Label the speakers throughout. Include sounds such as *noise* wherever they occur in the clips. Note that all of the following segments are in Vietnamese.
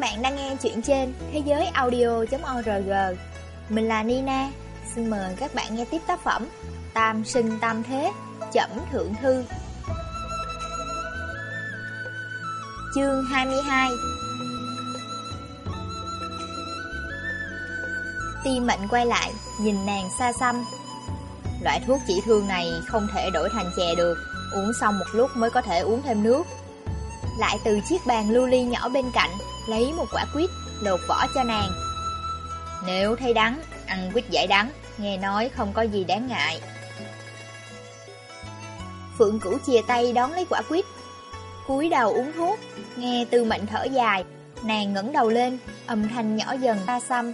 Speaker 1: Các bạn đang nghe chuyện trên thế giới audio.org Mình là Nina. Xin mời các bạn nghe tiếp tác phẩm Tam sinh tam thế, Chẩm thượng thư. Chương 22 Ti mệnh quay lại, Nhìn nàng xa xăm. Loại thuốc chỉ thương này không thể đổi thành chè được, Uống xong một lúc mới có thể uống thêm nước. Lại từ chiếc bàn lưu ly nhỏ bên cạnh lấy một quả quýt, lột vỏ cho nàng. Nếu thấy đắng, ăn quýt giải đắng, nghe nói không có gì đáng ngại. Phượng Cửu chia tay đón lấy quả quýt, cúi đầu uống thuốc, nghe Tư Mệnh thở dài, nàng ngẩng đầu lên, âm thanh nhỏ dần ta xăm.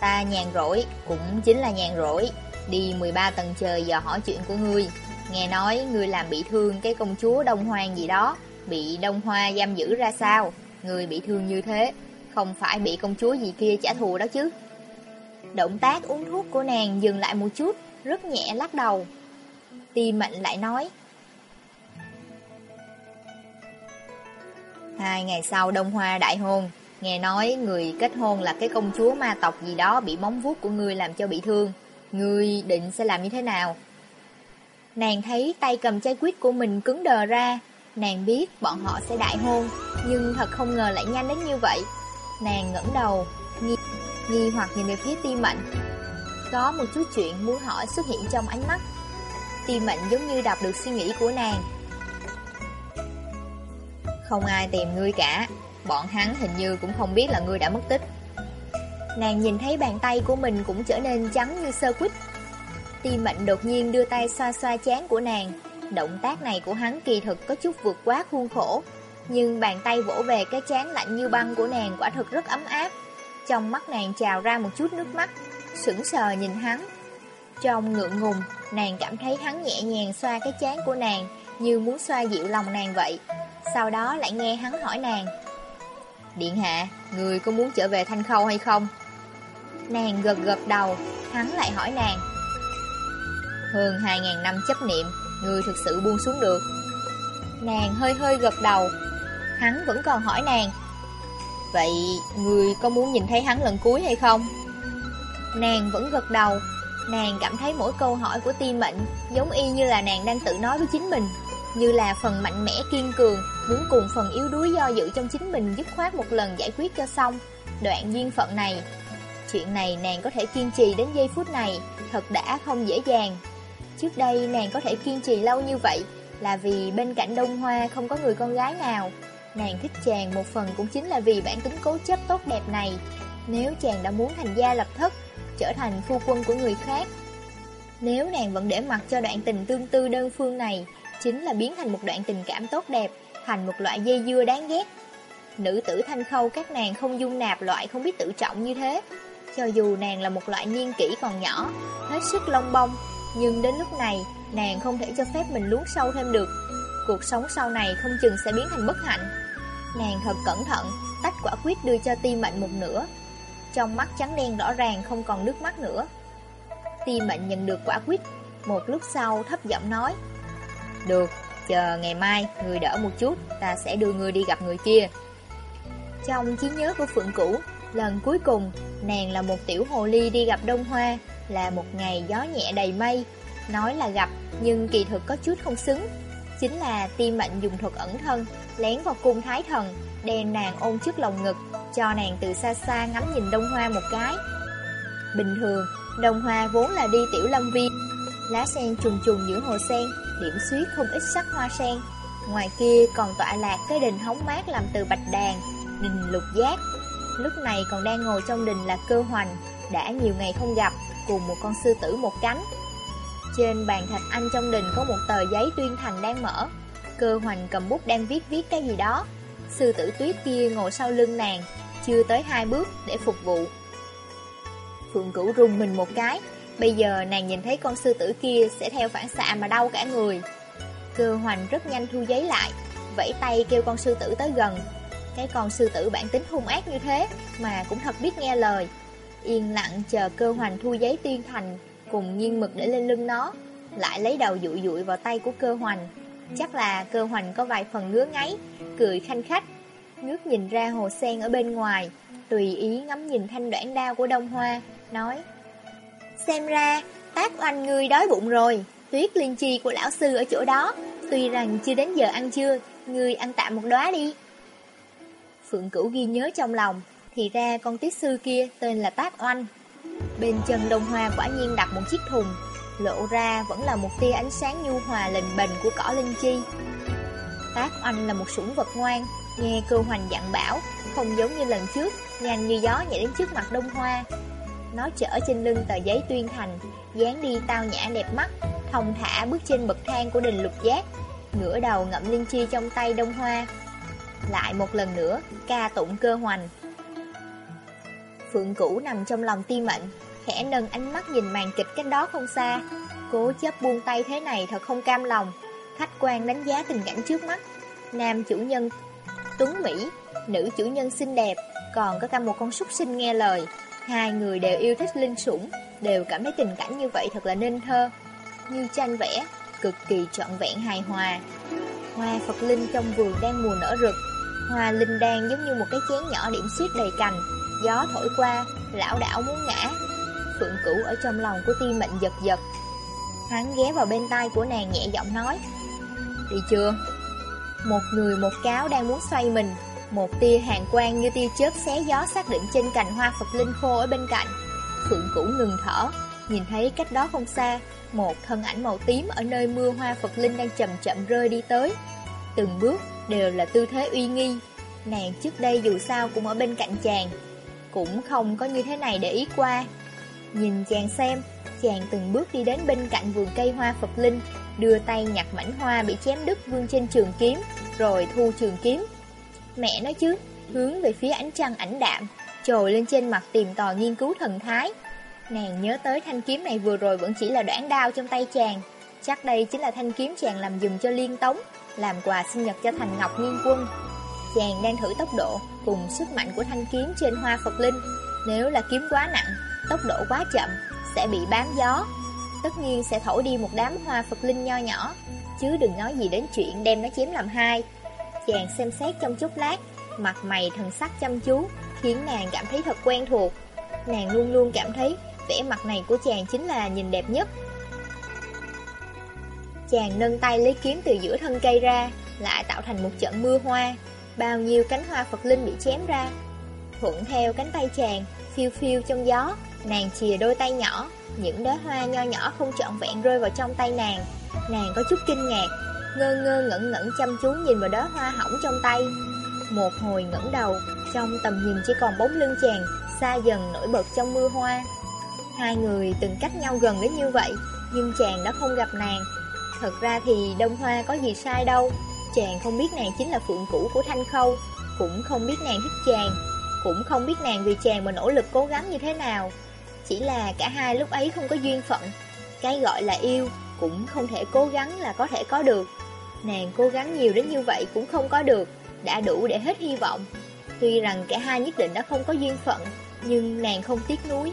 Speaker 1: Ta nhàn rỗi, cũng chính là nhàn rỗi, đi 13 tầng trời dò hỏi chuyện của ngươi. Nghe nói ngươi làm bị thương cái công chúa Đông hoàng gì đó, bị Đông Hoa giam giữ ra sao? Người bị thương như thế, không phải bị công chúa gì kia trả thù đó chứ. Động tác uống thuốc của nàng dừng lại một chút, rất nhẹ lắc đầu. Ti mệnh lại nói. Hai ngày sau Đông Hoa đại hôn, nghe nói người kết hôn là cái công chúa ma tộc gì đó bị móng vuốt của ngươi làm cho bị thương. Ngươi định sẽ làm như thế nào? Nàng thấy tay cầm chai quýt của mình cứng đờ ra, Nàng biết bọn họ sẽ đại hôn, nhưng thật không ngờ lại nhanh đến như vậy. Nàng ngẩng đầu, nghi, nghi hoặc nhìn về phía ti mệnh. Có một chút chuyện muốn hỏi xuất hiện trong ánh mắt. Ti mệnh giống như đọc được suy nghĩ của nàng. Không ai tìm ngươi cả, bọn hắn hình như cũng không biết là ngươi đã mất tích. Nàng nhìn thấy bàn tay của mình cũng trở nên trắng như sơ quýt. Ti mệnh đột nhiên đưa tay xoa xoa chán của nàng, Động tác này của hắn kỳ thực có chút vượt quá khuôn khổ, nhưng bàn tay vỗ về cái chán lạnh như băng của nàng quả thực rất ấm áp. Trong mắt nàng trào ra một chút nước mắt, sững sờ nhìn hắn. Trong ngượng ngùng, nàng cảm thấy hắn nhẹ nhàng xoa cái chán của nàng, như muốn xoa dịu lòng nàng vậy. Sau đó lại nghe hắn hỏi nàng. Điện hạ, người có muốn trở về Thanh Khâu hay không? Nàng gật gật đầu, hắn lại hỏi nàng. Hơn 2.000 năm chấp niệm, Người thực sự buông xuống được. Nàng hơi hơi gật đầu. Hắn vẫn còn hỏi nàng, Vậy người có muốn nhìn thấy hắn lần cuối hay không? Nàng vẫn gật đầu. Nàng cảm thấy mỗi câu hỏi của ti mệnh Giống y như là nàng đang tự nói với chính mình, Như là phần mạnh mẽ kiên cường, Muốn cùng phần yếu đuối do dự trong chính mình Dứt khoát một lần giải quyết cho xong Đoạn duyên phận này. Chuyện này nàng có thể kiên trì đến giây phút này, Thật đã không dễ dàng. Trước đây nàng có thể kiên trì lâu như vậy là vì bên cạnh Đông Hoa không có người con gái nào. Nàng thích chàng một phần cũng chính là vì bản tính cố chấp tốt đẹp này. Nếu chàng đã muốn thành gia lập thất, trở thành phu quân của người khác. Nếu nàng vẫn để mặc cho đoạn tình tương tư đơn phương này, chính là biến thành một đoạn tình cảm tốt đẹp, thành một loại dây dưa đáng ghét. Nữ tử thanh khâu các nàng không dung nạp loại không biết tự trọng như thế. Cho dù nàng là một loại niên kỷ còn nhỏ, hết sức long bông, nhưng đến lúc này, nàng không thể cho phép mình luống sâu thêm được. Cuộc sống sau này không chừng sẽ biến thành bất hạnh. Nàng thật cẩn thận, tách quả quyết đưa cho ti mệnh một nửa. Trong mắt trắng đen rõ ràng không còn nước mắt nữa. Ti mệnh nhận được quả quyết, một lúc sau thấp giọng nói. Được, chờ ngày mai, người đỡ một chút, ta sẽ đưa người đi gặp người kia. Trong trí nhớ của Phượng Cũ, lần cuối cùng, nàng là một tiểu hồ ly đi gặp Đông Hoa, là một ngày gió nhẹ đầy mây. Nói là gặp, nhưng kỳ thực có chút không xứng. Chính là tim mệnh dùng thuật ẩn thân, lén vào cung thái thần, đem nàng ôm trước lòng ngực, cho nàng từ xa xa ngắm nhìn Đông Hoa một cái. Bình thường, Đông Hoa vốn là đi tiểu lâm viên, lá sen trùng trùng giữa hồ sen, điểm xuyết không ít sắc hoa sen. Ngoài kia còn tọa lạc cái đình hóng mát làm từ bạch đàn, đình lục giác. Lúc này còn đang ngồi trong đình là cơ hoành, đã nhiều ngày không gặp, cùng một con sư tử một cánh. Trên bàn thạch anh trong đình có một tờ giấy tuyên thành đang mở. Cơ hoành cầm bút đang viết viết cái gì đó. Sư tử tuyết kia ngồi sau lưng nàng, chưa tới hai bước để phục vụ. Phượng Cửu rung mình một cái, bây giờ nàng nhìn thấy con sư tử kia sẽ theo phản xạ mà đau cả người. Cơ hoành rất nhanh thu giấy lại, vẫy tay kêu con sư tử tới gần. Cái con sư tử bản tính hung ác như thế mà cũng thật biết nghe lời. Yên lặng chờ cơ hoành thu giấy tuyên thành cùng nghiêng mực để lên lưng nó, lại lấy đầu dụi dụi vào tay của cơ hoành. Chắc là cơ hoành có vài phần ngứa ngáy, cười khanh khách, ngước nhìn ra hồ sen ở bên ngoài, tùy ý ngắm nhìn thanh đoạn đao của đông hoa, nói Xem ra, tác oanh ngươi đói bụng rồi, tuyết liên chi của lão sư ở chỗ đó, tuy rằng chưa đến giờ ăn trưa, ngươi ăn tạm một đóa đi. Phượng Cửu ghi nhớ trong lòng, thì ra con tiết sư kia tên là Tát Oanh. Bên chân đông hoa quả nhiên đặt một chiếc thùng, lộ ra vẫn là một tia ánh sáng nhu hòa lình bình của cỏ linh chi. Tát Oanh là một sủng vật ngoan, nghe cơ hoành dặn bảo, không giống như lần trước, nhanh như gió nhảy đến trước mặt đông hoa. Nó chở trên lưng tờ giấy tuyên thành, dáng đi tao nhã đẹp mắt, thông thả bước trên bậc thang của đình lục giác, ngửa đầu ngậm linh chi trong tay đông hoa. Lại một lần nữa, ca tụng cơ hoành. Phượng Cũ nằm trong lòng ti mệnh, khẽ nâng ánh mắt nhìn màn kịch cách đó không xa. Cố chấp buông tay thế này thật không cam lòng. Khách quan đánh giá tình cảnh trước mắt. Nam chủ nhân Tuấn Mỹ, nữ chủ nhân xinh đẹp, còn có cả một con súc sinh nghe lời. Hai người đều yêu thích linh sủng, đều cảm thấy tình cảnh như vậy thật là nên thơ. Như tranh vẽ, cực kỳ trọn vẹn hài hòa. Hoa Phật Linh trong vườn đang mùa nở rực, hoa linh đan giống như một cái chén nhỏ điểm xuyết đầy cành, Gió thổi qua, lão đảo muốn ngã. Phượng cửu ở trong lòng của ti mệnh giật giật. Hắn ghé vào bên tai của nàng nhẹ giọng nói Đi chưa? Một người một cáo đang muốn xoay mình Một tia hàng quang như tia chớp xé gió xác định trên cành hoa Phật Linh khô ở bên cạnh. Phượng cửu ngừng thở Nhìn thấy cách đó không xa Một thân ảnh màu tím ở nơi mưa hoa Phật Linh đang chậm chậm rơi đi tới. Từng bước đều là tư thế uy nghi. Nàng trước đây dù sao cũng ở bên cạnh chàng cũng không có như thế này để ý qua. Nhìn chàng xem, chàng từng bước đi đến bên cạnh vườn cây hoa Phật Linh, đưa tay nhặt mảnh hoa bị chém đứt vương trên trường kiếm, rồi thu trường kiếm. Mẹ nói chứ, hướng về phía ánh trăng ảnh đạm, trồi lên trên mặt tìm tòi nghiên cứu thần thái. Nàng nhớ tới thanh kiếm này vừa rồi vẫn chỉ là đoạn đao trong tay chàng. Chắc đây chính là thanh kiếm chàng làm dùm cho liên tống, làm quà sinh nhật cho Thành Ngọc Nghiên Quân. Chàng đang thử tốc độ cùng sức mạnh của thanh kiếm trên hoa Phật Linh. Nếu là kiếm quá nặng, tốc độ quá chậm, sẽ bị bám gió. Tất nhiên sẽ thổi đi một đám hoa Phật Linh nho nhỏ, chứ đừng nói gì đến chuyện đem nó chém làm hai. Chàng xem xét trong chốc lát, mặt mày thần sắc chăm chú, khiến nàng cảm thấy thật quen thuộc. Nàng luôn luôn cảm thấy vẻ mặt này của chàng chính là nhìn đẹp nhất. Chàng nâng tay lấy kiếm từ giữa thân cây ra, lại tạo thành một trận mưa hoa. Bao nhiêu cánh hoa Phật Linh bị chém ra. Thuận theo cánh tay chàng, Phiêu phiêu trong gió, Nàng chìa đôi tay nhỏ, Những đóa hoa nho nhỏ không trọn vẹn rơi vào trong tay nàng. Nàng có chút kinh ngạc, Ngơ ngơ ngẩn ngẩn chăm chú nhìn vào đóa hoa hỏng trong tay. Một hồi ngẩng đầu, Trong tầm nhìn chỉ còn bóng lưng chàng, Xa dần nổi bật trong mưa hoa. Hai người từng cách nhau gần đến như vậy, Nhưng chàng đã không gặp nàng. Thật ra thì Đông Hoa có gì sai đâu. Chàng không biết nàng chính là phượng cũ của Thanh Khâu, Cũng không biết nàng thích chàng, Cũng không biết nàng vì chàng mà nỗ lực cố gắng như thế nào. Chỉ là cả hai lúc ấy không có duyên phận, Cái gọi là yêu Cũng không thể cố gắng là có thể có được. Nàng cố gắng nhiều đến như vậy cũng không có được, Đã đủ để hết hy vọng. Tuy rằng cả hai nhất định đã không có duyên phận, Nhưng nàng không tiếc nuối.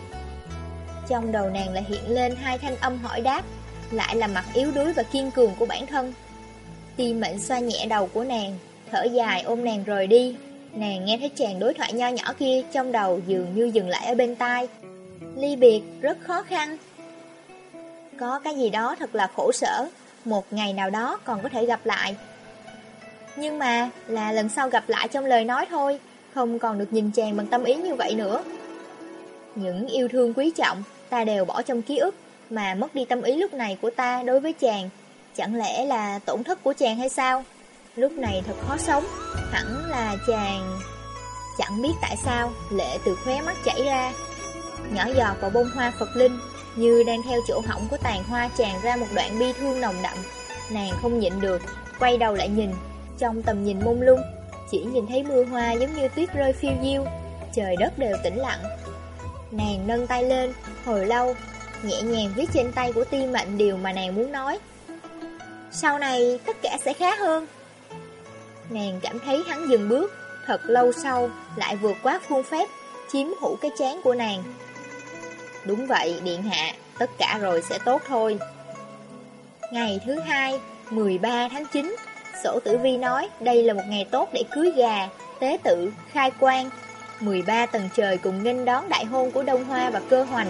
Speaker 1: Trong đầu nàng lại hiện lên hai thanh âm hỏi đáp, Lại là mặt yếu đuối và kiên cường của bản thân. Ti mệnh xoa nhẹ đầu của nàng. Thở dài, ôm nàng rời đi. Nàng nghe thấy chàng đối thoại nho nhỏ kia, Trong đầu dường như dừng lại ở bên tai. Ly biệt, rất khó khăn. Có cái gì đó thật là khổ sở. Một ngày nào đó còn có thể gặp lại. Nhưng mà là lần sau gặp lại trong lời nói thôi. Không còn được nhìn chàng bằng tâm ý như vậy nữa. Những yêu thương quý trọng, Ta đều bỏ trong ký ức, Mà mất đi tâm ý lúc này của ta đối với chàng. Chẳng lẽ là tổn thất của chàng hay sao? Lúc này thật khó sống, hẳn là chàng... Chẳng biết tại sao, lệ từ khóe mắt chảy ra. Nhỏ giọt vào bông hoa Phật Linh, như đang theo chỗ hỏng của tàn hoa tràn ra một đoạn bi thương nồng đậm. Nàng không nhịn được, quay đầu lại nhìn, trong tầm nhìn mông lung, chỉ nhìn thấy mưa hoa giống như tuyết rơi phiêu diêu, trời đất đều tĩnh lặng. Nàng nâng tay lên, hồi lâu, nhẹ nhàng viết trên tay của ti mệnh điều mà nàng muốn nói. Sau này tất cả sẽ khá hơn. Nàng cảm thấy hắn dừng bước Thật lâu sau Lại vượt quá khuôn phép Chiếm hữu cái chán của nàng. Đúng vậy Điện Hạ Tất cả rồi sẽ tốt thôi. Ngày thứ hai 13 tháng 9 Sổ tử vi nói đây là một ngày tốt để cưới gà Tế tự, khai quan. 13 tầng trời cùng nghênh đón đại hôn của Đông Hoa và Cơ Hoành.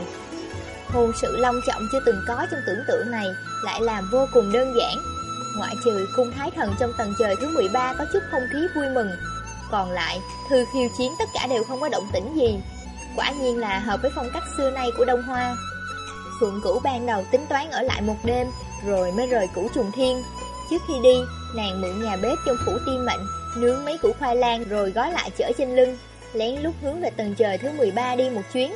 Speaker 1: Hôn sự long trọng chưa từng có trong tưởng tượng này. Lại làm vô cùng đơn giản. Ngoại trừ cung thái thần trong tầng trời thứ 13 có chút không khí vui mừng Còn lại, thư khiêu chiến tất cả đều không có động tĩnh gì. Quả nhiên là hợp với phong cách xưa nay của Đông Hoa. Phượng Cửu ban đầu tính toán ở lại một đêm Rồi mới rời cửu trùng thiên. Trước khi đi, nàng mượn nhà bếp trong phủ tiên mệnh Nướng mấy củ khoai lang rồi gói lại chở trên lưng Lén lút hướng về tầng trời thứ 13 đi một chuyến.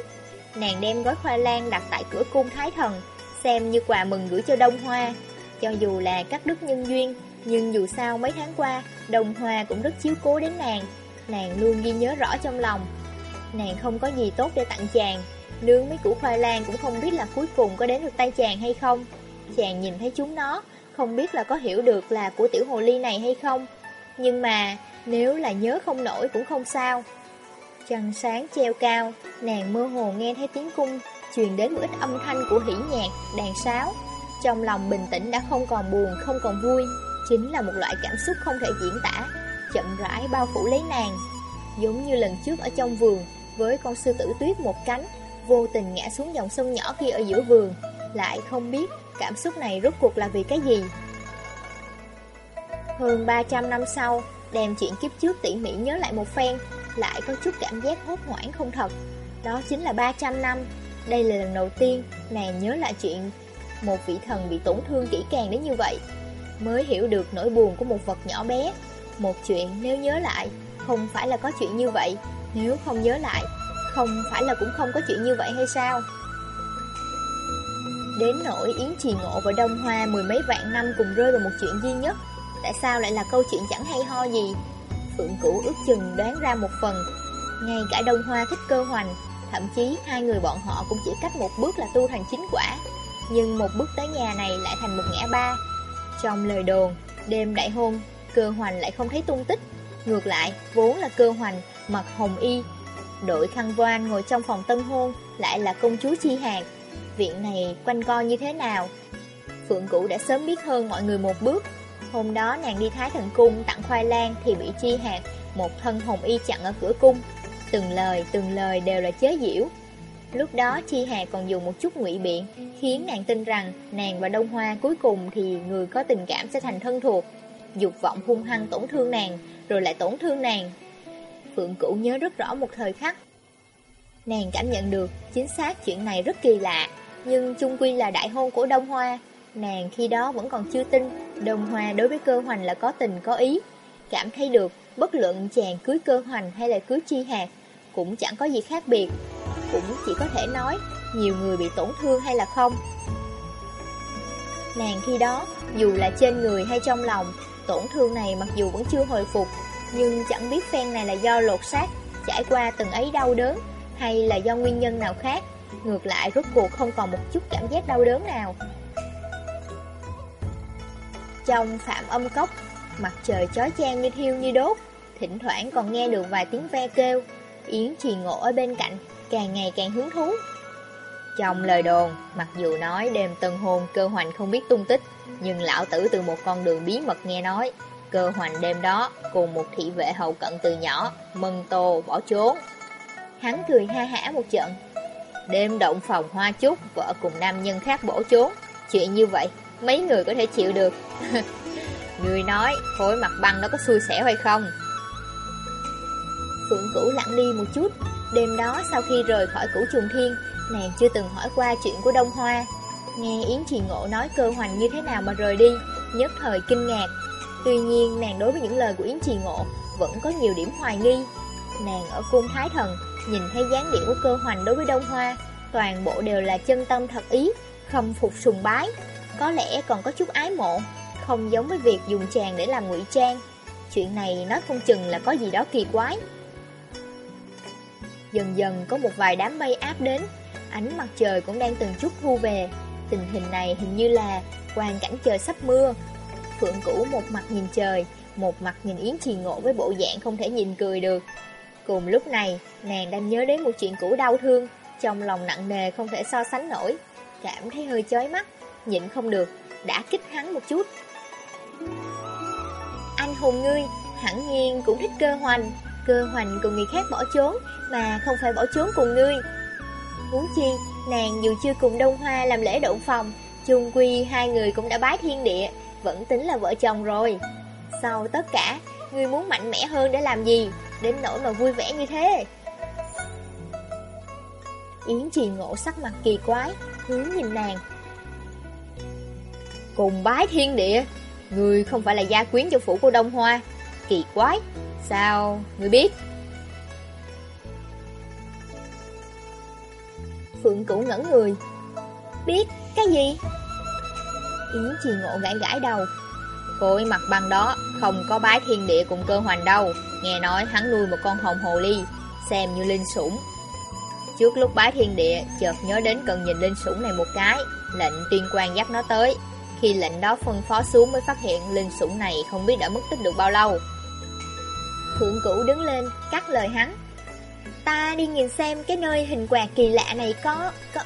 Speaker 1: Nàng đem gói khoai lang đặt tại cửa cung thái thần Xem như quà mừng gửi cho Đông Hoa cho dù là cắt đứt nhân duyên, nhưng dù sao mấy tháng qua, Đông Hoa cũng rất chiếu cố đến nàng. Nàng luôn ghi nhớ rõ trong lòng. Nàng không có gì tốt để tặng chàng. Nướng mấy củ khoai lang cũng không biết là cuối cùng có đến được tay chàng hay không. Chàng nhìn thấy chúng nó, không biết là có hiểu được là của tiểu hồ ly này hay không. Nhưng mà, nếu là nhớ không nổi cũng không sao. Trăng sáng treo cao, nàng mơ hồ nghe thấy tiếng cung, truyền đến một ít âm thanh của hỉ nhạc, đàn sáo. Trong lòng bình tĩnh đã không còn buồn, không còn vui. Chính là một loại cảm xúc không thể diễn tả. Chậm rãi bao phủ lấy nàng. Giống như lần trước ở trong vườn Với con sư tử tuyết một cánh Vô tình ngã xuống dòng sông nhỏ kia ở giữa vườn. Lại không biết cảm xúc này rốt cuộc là vì cái gì. Hơn 300 năm sau Đem chuyện kiếp trước tỉ mỉ nhớ lại một phen Lại có chút cảm giác hốt hoảng không thật. Đó chính là 300 năm đây là lần đầu tiên nàng nhớ lại chuyện một vị thần bị tổn thương kỹ càng đến như vậy. Mới hiểu được nỗi buồn của một vật nhỏ bé. Một chuyện nếu nhớ lại, Không phải là có chuyện như vậy. Nếu không nhớ lại, Không phải là cũng không có chuyện như vậy hay sao? Đến nỗi Yến Trì Ngộ và Đông Hoa Mười mấy vạn năm cùng rơi vào một chuyện duy nhất. Tại sao lại là câu chuyện chẳng hay ho gì? Phượng Cửu ước chừng đoán ra một phần. Ngay cả Đông Hoa thích cơ hoành Thậm chí hai người bọn họ cũng chỉ cách một bước là tu thành chính quả nhưng một bước tới nhà này lại thành một ngã ba. Trong lời đồn, đêm đại hôn, cơ hoành lại không thấy tung tích. Ngược lại, vốn là cơ hoành, mặc hồng y. Đội khăn voan ngồi trong phòng tân hôn, lại là công chúa Chi Hạc. Viện này quanh co như thế nào? Phượng Cũ đã sớm biết hơn mọi người một bước. Hôm đó nàng đi Thái Thần Cung tặng khoai lang thì bị Chi Hạc, một thân hồng y chặn ở cửa cung. Từng lời, từng lời đều là chế giễu. Lúc đó Chi Hà còn dùng một chút ngụy biện, khiến nàng tin rằng nàng và Đông Hoa cuối cùng thì người có tình cảm sẽ thành thân thuộc. Dục vọng hung hăng tổn thương nàng, rồi lại tổn thương nàng. Phượng Cửu nhớ rất rõ một thời khắc. Nàng cảm nhận được chính xác chuyện này rất kỳ lạ, nhưng chung quy là đại hôn của Đông Hoa. Nàng khi đó vẫn còn chưa tin Đông Hoa đối với cơ hoành là có tình có ý. Cảm thấy được bất luận chàng cưới cơ hoành hay là cưới chi hạt cũng chẳng có gì khác biệt cũng chỉ có thể nói nhiều người bị tổn thương hay là không. Nàng khi đó, dù là trên người hay trong lòng, tổn thương này mặc dù vẫn chưa hồi phục, nhưng chẳng biết phen này là do lột xác, trải qua từng ấy đau đớn, hay là do nguyên nhân nào khác. Ngược lại rốt cuộc không còn một chút cảm giác đau đớn nào. Trong phạm âm cốc, mặt trời chói chang như thiêu như đốt, thỉnh thoảng còn nghe được vài tiếng ve kêu. Yến trì ngộ ở bên cạnh, càng ngày càng hứng thú. Trong lời đồn, mặc dù nói đêm tân hôn cơ hoành không biết tung tích, nhưng lão tử từ một con đường bí mật nghe nói, cơ hoành đêm đó cùng một thị vệ hậu cận từ nhỏ, mân tô bỏ trốn. Hắn cười ha hả một trận. Đêm động phòng hoa chúc, vợ cùng nam nhân khác bỏ trốn. Chuyện như vậy, mấy người có thể chịu được. *laughs* người nói, khối mặt băng nó có xui xẻo hay không? Phượng Cửu lặng đi một chút. Đêm đó sau khi rời khỏi cửu trùng thiên Nàng chưa từng hỏi qua chuyện của Đông Hoa. Nghe Yến Trì Ngộ nói cơ hoành như thế nào mà rời đi Nhất thời kinh ngạc. Tuy nhiên nàng đối với những lời của Yến Trì Ngộ Vẫn có nhiều điểm hoài nghi. Nàng ở cung Thái Thần Nhìn thấy dáng điệu của cơ hoành đối với Đông Hoa Toàn bộ đều là chân tâm thật ý Không phục sùng bái. Có lẽ còn có chút ái mộ. Không giống với việc dùng chàng để làm ngụy trang. Chuyện này nói không chừng là có gì đó kỳ quái. Dần dần có một vài đám mây áp đến, Ánh mặt trời cũng đang từng chút thu về. Tình hình này hình như là quang cảnh trời sắp mưa. Phượng Cũ một mặt nhìn trời, Một mặt nhìn Yến Trì Ngộ với bộ dạng không thể nhìn cười được. Cùng lúc này, nàng đang nhớ đến một chuyện cũ đau thương, Trong lòng nặng nề không thể so sánh nổi. Cảm thấy hơi chói mắt, Nhịn không được, Đã kích hắn một chút. Anh hùng ngươi Hẳn nhiên cũng thích cơ hoành. Cơ hoành cùng người khác bỏ trốn, Mà không phải bỏ trốn cùng ngươi. Muốn chi, Nàng dù chưa cùng Đông Hoa làm lễ động phòng, chung quy hai người cũng đã bái thiên địa, Vẫn tính là vợ chồng rồi. Sau tất cả, Ngươi muốn mạnh mẽ hơn để làm gì? Đến nỗi mà vui vẻ như thế. Yến trì ngộ sắc mặt kỳ quái, Hướng nhìn nàng. Cùng bái thiên địa? Người không phải là gia quyến cho phủ của Đông Hoa. Kỳ quái. Sao, người biết? Phượng Cửu ngẩn người. Biết, cái gì? Yến trì ngộ gãi gãi đầu. Cội mặt bằng đó Không có bái thiên địa cùng cơ hoành đâu. Nghe nói hắn nuôi một con hồng hồ ly Xem như linh sủng. Trước lúc bái thiên địa Chợt nhớ đến cần nhìn linh sủng này một cái Lệnh tuyên quan dắt nó tới. Khi lệnh đó phân phó xuống mới phát hiện Linh sủng này không biết đã mất tích được bao lâu Phượng Cửu đứng lên, cắt lời hắn. Ta đi nhìn xem cái nơi hình quạt kỳ lạ này có, có,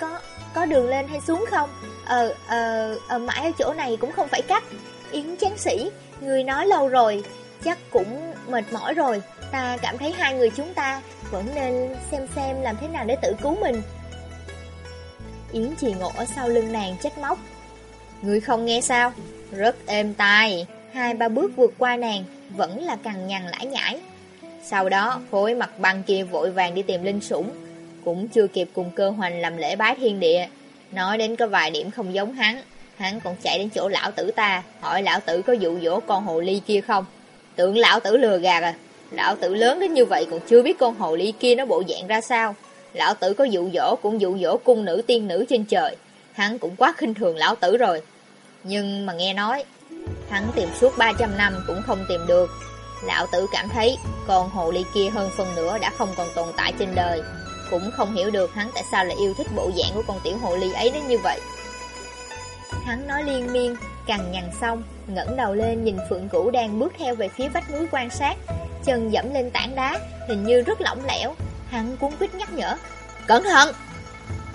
Speaker 1: có, có đường lên hay xuống không? Ờ, ờ, ờ, mãi ở chỗ này cũng không phải cách. Yến chán sĩ, người nói lâu rồi, chắc cũng mệt mỏi rồi. Ta cảm thấy hai người chúng ta vẫn nên xem xem làm thế nào để tự cứu mình. Yến trì ngộ ở sau lưng nàng trách móc. Người không nghe sao? Rất êm tai. Hai ba bước vượt qua nàng, vẫn là cằn nhằn lãi nhãi. Sau đó, khối mặt băng kia vội vàng đi tìm linh sủng, cũng chưa kịp cùng cơ hoành làm lễ bái thiên địa. Nói đến có vài điểm không giống hắn, hắn còn chạy đến chỗ lão tử ta, hỏi lão tử có dụ dỗ con hồ ly kia không. Tưởng lão tử lừa gạt à, lão tử lớn đến như vậy còn chưa biết con hồ ly kia nó bộ dạng ra sao. Lão tử có dụ dỗ cũng dụ dỗ cung nữ tiên nữ trên trời, hắn cũng quá khinh thường lão tử rồi. Nhưng mà nghe nói, Hắn tìm suốt 300 năm cũng không tìm được. Lão tử cảm thấy Con hồ ly kia hơn phần nữa đã không còn tồn tại trên đời. Cũng không hiểu được hắn tại sao lại yêu thích bộ dạng của con tiểu hồ ly ấy đến như vậy. Hắn nói liên miên Cằn nhằn xong ngẩng đầu lên nhìn Phượng cũ đang bước theo về phía vách núi quan sát. Chân dẫm lên tảng đá Hình như rất lỏng lẻo. Hắn cuốn quýt nhắc nhở Cẩn thận!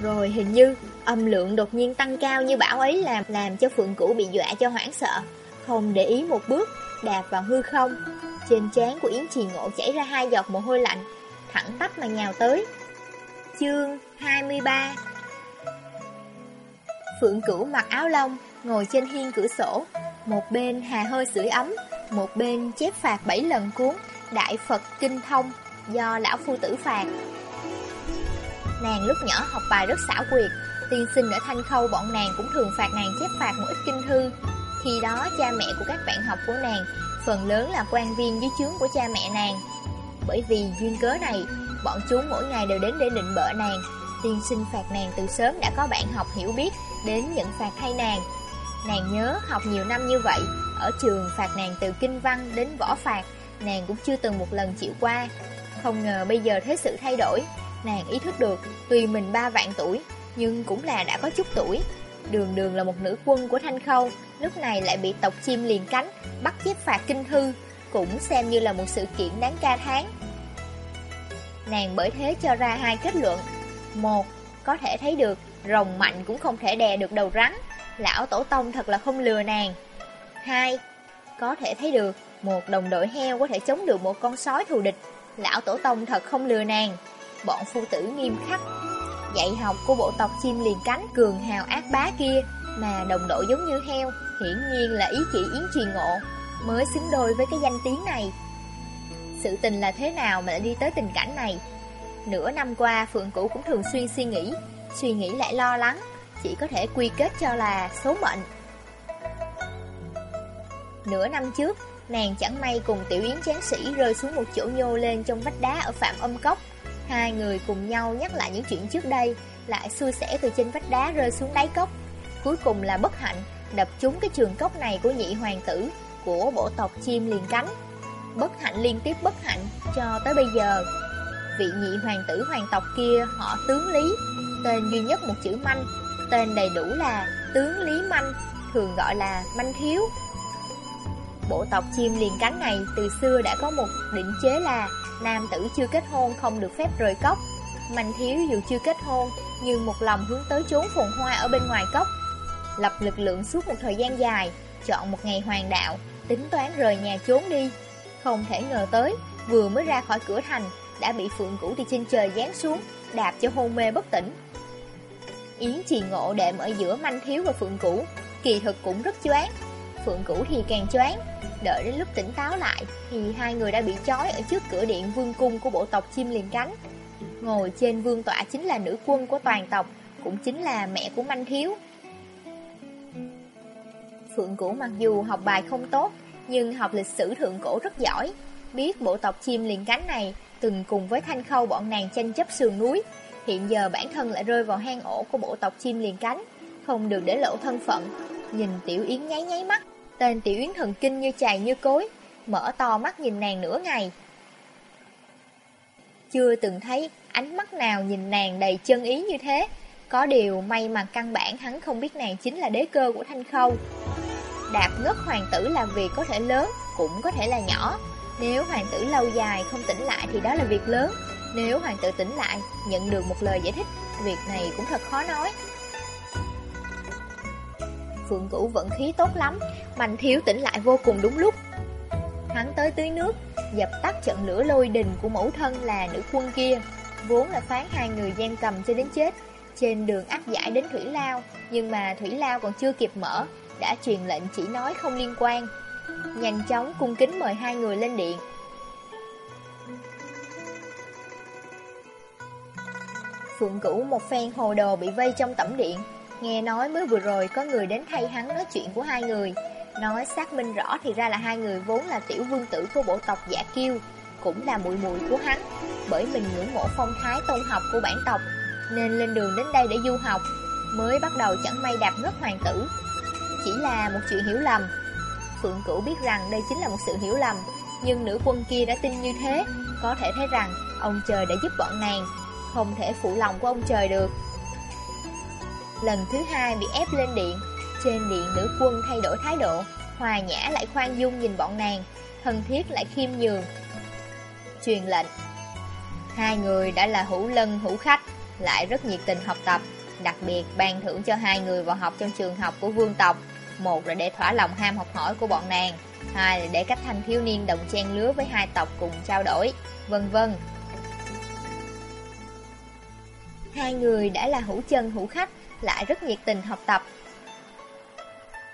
Speaker 1: Rồi hình như âm lượng đột nhiên tăng cao như bão ấy làm làm cho Phượng Cửu bị dọa cho hoảng sợ không để ý một bước, đạp vào hư không. Trên trán của Yến Trì Ngộ chảy ra hai giọt mồ hôi lạnh, thẳng tắp mà nhào tới. Chương 23 Phượng Cửu mặc áo lông, ngồi trên hiên cửa sổ, một bên hà hơi sưởi ấm, một bên chép phạt bảy lần cuốn Đại Phật Kinh Thông do lão phu tử phạt. Nàng lúc nhỏ học bài rất xảo quyệt, tiên sinh ở Thanh Khâu bọn nàng cũng thường phạt nàng chép phạt một ít kinh thư, khi đó cha mẹ của các bạn học của nàng Phần lớn là quan viên dưới chướng của cha mẹ nàng. Bởi vì duyên cớ này Bọn chúng mỗi ngày đều đến để định bợ nàng. Tiên sinh phạt nàng từ sớm đã có bạn học hiểu biết Đến nhận phạt thay nàng. Nàng nhớ học nhiều năm như vậy, ở trường phạt nàng từ kinh văn đến võ phạt, nàng cũng chưa từng một lần chịu qua. Không ngờ bây giờ thế sự thay đổi, nàng ý thức được, tùy mình ba vạn tuổi, nhưng cũng là đã có chút tuổi. Đường đường là một nữ quân của Thanh Khâu, lúc này lại bị tộc chim liền cánh, bắt chép phạt kinh thư, cũng xem như là một sự kiện đáng ca tháng. Nàng bởi thế cho ra hai kết luận. Một, có thể thấy được, rồng mạnh cũng không thể đè được đầu rắn. Lão Tổ Tông thật là không lừa nàng. Hai, có thể thấy được, một đồng đội heo có thể chống được một con sói thù địch. Lão Tổ Tông thật không lừa nàng. Bọn phu tử nghiêm khắc. Dạy học của bộ tộc chim liền cánh cường hào ác bá kia, mà đồng đội giống như heo, hiển nhiên là ý chỉ yến truyền ngộ, mới xứng đôi với cái danh tiếng này. Sự tình là thế nào mà lại đi tới tình cảnh này? Nửa năm qua Phượng Cũ cũng thường xuyên suy nghĩ, suy nghĩ lại lo lắng, chỉ có thể quy kết cho là số mệnh. Nửa năm trước, nàng chẳng may cùng Tiểu Yến Chán Sĩ rơi xuống một chỗ nhô lên trong vách đá ở Phạm Âm Cốc. Hai người cùng nhau nhắc lại những chuyện trước đây, lại xui xẻ từ trên vách đá rơi xuống đáy cốc. Cuối cùng là bất hạnh, đập trúng cái trường cốc này của nhị hoàng tử, của bộ tộc chim liền cánh. Bất hạnh liên tiếp bất hạnh cho tới bây giờ. Vị nhị hoàng tử hoàng tộc kia họ tướng Lý, tên duy nhất một chữ Manh, tên đầy đủ là tướng Lý Manh, thường gọi là Manh Thiếu. Bộ tộc chim liền cánh này từ xưa đã có một định chế là nam tử chưa kết hôn không được phép rời cốc. Mạnh Thiếu dù chưa kết hôn, nhưng một lòng hướng tới chốn phồn hoa ở bên ngoài cốc. Lập lực lượng suốt một thời gian dài, chọn một ngày hoàng đạo, tính toán rời nhà trốn đi. Không thể ngờ tới, vừa mới ra khỏi cửa thành, đã bị phượng cũ từ trên trời giáng xuống, đạp cho hôn mê bất tỉnh. Yến trì ngộ đệm ở giữa manh thiếu và phượng cũ, kỳ thực cũng rất choáng. Phượng Cửu thì càng choáng, đợi đến lúc tỉnh táo lại thì hai người đã bị trói ở trước cửa điện vương cung của bộ tộc chim liền cánh. Ngồi trên vương tọa chính là nữ quân của toàn tộc, cũng chính là mẹ của manh thiếu. Phượng Cửu mặc dù học bài không tốt, nhưng học lịch sử thượng cổ rất giỏi, biết bộ tộc chim liền cánh này từng cùng với thanh khâu bọn nàng tranh chấp sườn núi, hiện giờ bản thân lại rơi vào hang ổ của bộ tộc chim liền cánh, không được để lộ thân phận. Nhìn Tiểu Yến nháy nháy mắt, tên Tiểu Yến thần kinh như chài như cối, mở to mắt nhìn nàng nửa ngày. Chưa từng thấy ánh mắt nào nhìn nàng đầy chân ý như thế, có điều may mà căn bản hắn không biết nàng chính là đế cơ của Thanh Khâu. Đạp ngất hoàng tử là việc có thể lớn, cũng có thể là nhỏ. Nếu hoàng tử lâu dài không tỉnh lại thì đó là việc lớn. Nếu hoàng tử tỉnh lại, nhận được một lời giải thích, việc này cũng thật khó nói. Phượng Cửu vận khí tốt lắm, Mạnh Thiếu tỉnh lại vô cùng đúng lúc. Hắn tới tưới nước, dập tắt trận lửa lôi đình của mẫu thân là nữ quân kia, vốn là phán hai người gian cầm cho đến chết. Trên đường áp giải đến Thủy Lao, nhưng mà Thủy Lao còn chưa kịp mở, đã truyền lệnh chỉ nói không liên quan. Nhanh chóng cung kính mời hai người lên điện. Phượng Cửu một phen hồ đồ bị vây trong tẩm điện, nghe nói mới vừa rồi có người đến thay hắn nói chuyện của hai người. Nói xác minh rõ thì ra là hai người vốn là tiểu vương tử của bộ tộc giả kiêu, cũng là muội muội của hắn, bởi mình ngưỡng mộ phong thái tôn học của bản tộc, nên lên đường đến đây để du học, mới bắt đầu chẳng may đạp ngất hoàng tử, chỉ là một chuyện hiểu lầm. Phượng Cửu biết rằng đây chính là một sự hiểu lầm, nhưng nữ quân kia đã tin như thế, có thể thấy rằng ông trời đã giúp bọn nàng, không thể phụ lòng của ông trời được. Lần thứ hai bị ép lên điện, trên điện nữ quân thay đổi thái độ, hòa nhã lại khoan dung nhìn bọn nàng, thân thiết lại khiêm nhường. Truyền lệnh Hai người đã là hữu lân hữu khách, lại rất nhiệt tình học tập, đặc biệt ban thưởng cho hai người vào học trong trường học của vương tộc. Một là để thỏa lòng ham học hỏi của bọn nàng, hai là để các thanh thiếu niên đồng trang lứa với hai tộc cùng trao đổi, vân vân. Hai người đã là hữu chân hữu khách, lại rất nhiệt tình học tập.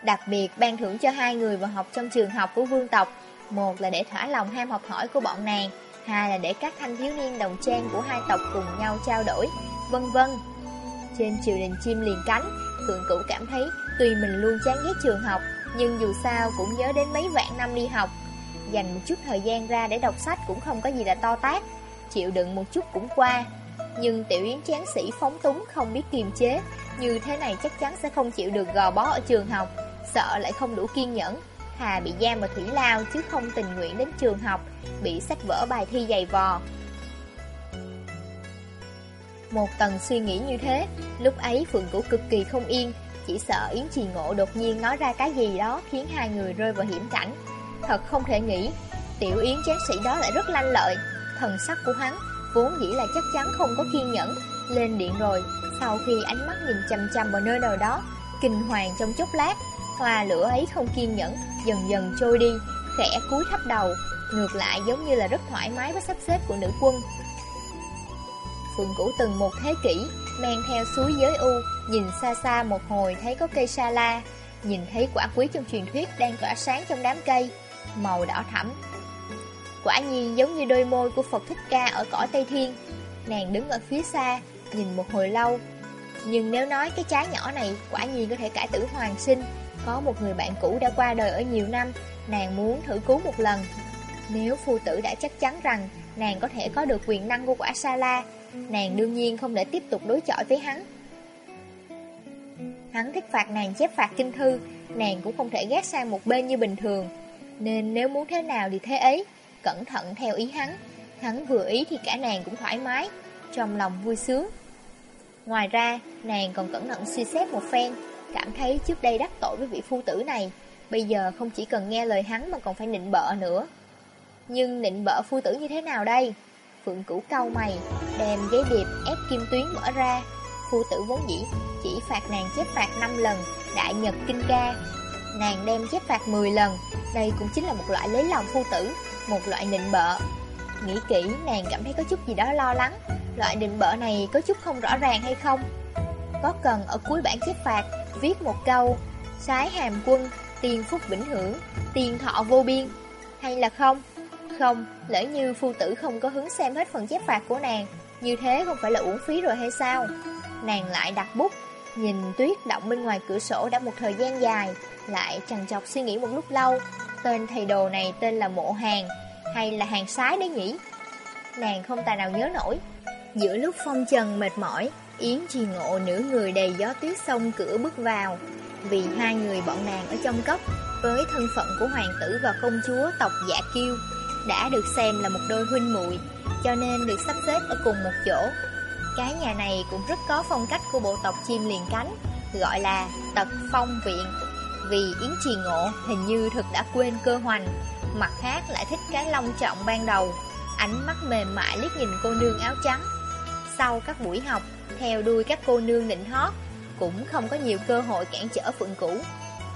Speaker 1: Đặc biệt ban thưởng cho hai người vào học trong trường học của vương tộc, một là để thỏa lòng ham học hỏi của bọn nàng, hai là để các thanh thiếu niên đồng trang của hai tộc cùng nhau trao đổi, vân vân. Trên triều đình chim liền cánh, Phượng Cửu cảm thấy tuy mình luôn chán ghét trường học, nhưng dù sao cũng nhớ đến mấy vạn năm đi học. Dành một chút thời gian ra để đọc sách cũng không có gì là to tác, chịu đựng một chút cũng qua. Nhưng tiểu yến chán sĩ phóng túng không biết kiềm chế, như thế này chắc chắn sẽ không chịu được gò bó ở trường học, sợ lại không đủ kiên nhẫn, hà bị giam vào thủy lao chứ không tình nguyện đến trường học, bị sách vở bài thi dày vò. Một tầng suy nghĩ như thế, lúc ấy Phượng Cửu cực kỳ không yên, chỉ sợ Yến Trì Ngộ đột nhiên nói ra cái gì đó khiến hai người rơi vào hiểm cảnh. Thật không thể nghĩ, tiểu Yến chán sĩ đó lại rất lanh lợi, thần sắc của hắn vốn dĩ là chắc chắn không có kiên nhẫn, lên điện rồi, sau khi ánh mắt nhìn chằm chằm vào nơi nào đó, kinh hoàng trong chốc lát, hoa lửa ấy không kiên nhẫn, dần dần trôi đi, khẽ cúi thấp đầu, ngược lại giống như là rất thoải mái với sắp xếp của nữ quân. Phượng Cửu từng một thế kỷ, men theo suối giới u, nhìn xa xa một hồi thấy có cây sa la, nhìn thấy quả quý trong truyền thuyết đang tỏa sáng trong đám cây, màu đỏ thẫm. Quả nhiên giống như đôi môi của Phật Thích Ca ở cõi Tây Thiên. Nàng đứng ở phía xa, nhìn một hồi lâu. Nhưng nếu nói cái trái nhỏ này quả nhiên có thể cải tử hoàng sinh, có một người bạn cũ đã qua đời ở nhiều năm, nàng muốn thử cứu một lần. Nếu phu tử đã chắc chắn rằng nàng có thể có được quyền năng của quả sa la, nàng đương nhiên không để tiếp tục đối chọi với hắn. Hắn thích phạt nàng chép phạt kinh thư, nàng cũng không thể ghét sang một bên như bình thường. Nên nếu muốn thế nào thì thế ấy, cẩn thận theo ý hắn. Hắn vừa ý thì cả nàng cũng thoải mái, trong lòng vui sướng. Ngoài ra, nàng còn cẩn thận suy xét một phen, cảm thấy trước đây đắc tội với vị phu tử này, bây giờ không chỉ cần nghe lời hắn mà còn phải nịnh bợ nữa. Nhưng nịnh bợ phu tử như thế nào đây? Phượng Cửu cau mày, đem giấy điệp ép kim tuyến mở ra. Phu tử vốn dĩ chỉ phạt nàng chép phạt 5 lần, đại nhật kinh ca. Nàng đem chép phạt 10 lần, đây cũng chính là một loại lấy lòng phu tử, một loại nịnh bợ. Nghĩ kỹ, nàng cảm thấy có chút gì đó lo lắng, loại định bợ này có chút không rõ ràng hay không. Có cần ở cuối bản xếp phạt viết một câu Sái hàm quân, tiền phúc vĩnh hưởng, tiền thọ vô biên, hay là không? Không, lỡ như phu tử không có hứng xem hết phần chép phạt của nàng, như thế không phải là uổng phí rồi hay sao? Nàng lại đặt bút, nhìn tuyết động bên ngoài cửa sổ đã một thời gian dài, lại trằn trọc suy nghĩ một lúc lâu, tên thầy đồ này tên là Mộ Hàng, hay là Hàng Sái đấy nhỉ? Nàng không tài nào nhớ nổi. Giữa lúc phong trần mệt mỏi, Yến trì ngộ nửa người đầy gió tuyết sông cửa bước vào. Vì hai người bọn nàng ở trong cốc, với thân phận của hoàng tử và công chúa tộc Dạ Kiêu, đã được xem là một đôi huynh muội, cho nên được sắp xếp ở cùng một chỗ. Cái nhà này cũng rất có phong cách của bộ tộc chim liền cánh, gọi là tật phong viện. Vì Yến Trì Ngộ hình như thực đã quên cơ hoành, mặt khác lại thích cái long trọng ban đầu, ánh mắt mềm mại liếc nhìn cô nương áo trắng. Sau các buổi học, theo đuôi các cô nương nịnh hót, cũng không có nhiều cơ hội cản trở Phượng Cũ.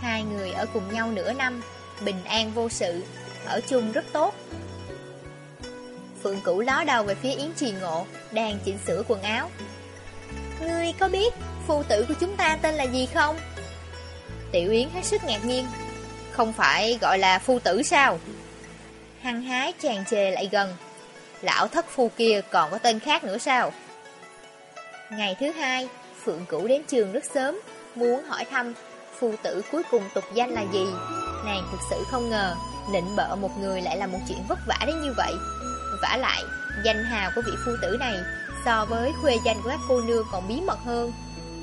Speaker 1: Hai người ở cùng nhau nửa năm, bình an vô sự, ở chung rất tốt. Phượng Cửu ló đầu về phía Yến Trì Ngộ, đang chỉnh sửa quần áo. Ngươi có biết phu tử của chúng ta tên là gì không? Tiểu Yến hết sức ngạc nhiên. Không phải gọi là phu tử sao? Hăng hái chàng chề lại gần. Lão thất phu kia còn có tên khác nữa sao? Ngày thứ hai, Phượng Cửu đến trường rất sớm, muốn hỏi thăm phu tử cuối cùng tục danh là gì. Nàng thực sự không ngờ, nịnh bợ một người lại là một chuyện vất vả đến như vậy. vả lại, danh hào của vị phu tử này so với khuê danh của các cô nương còn bí mật hơn.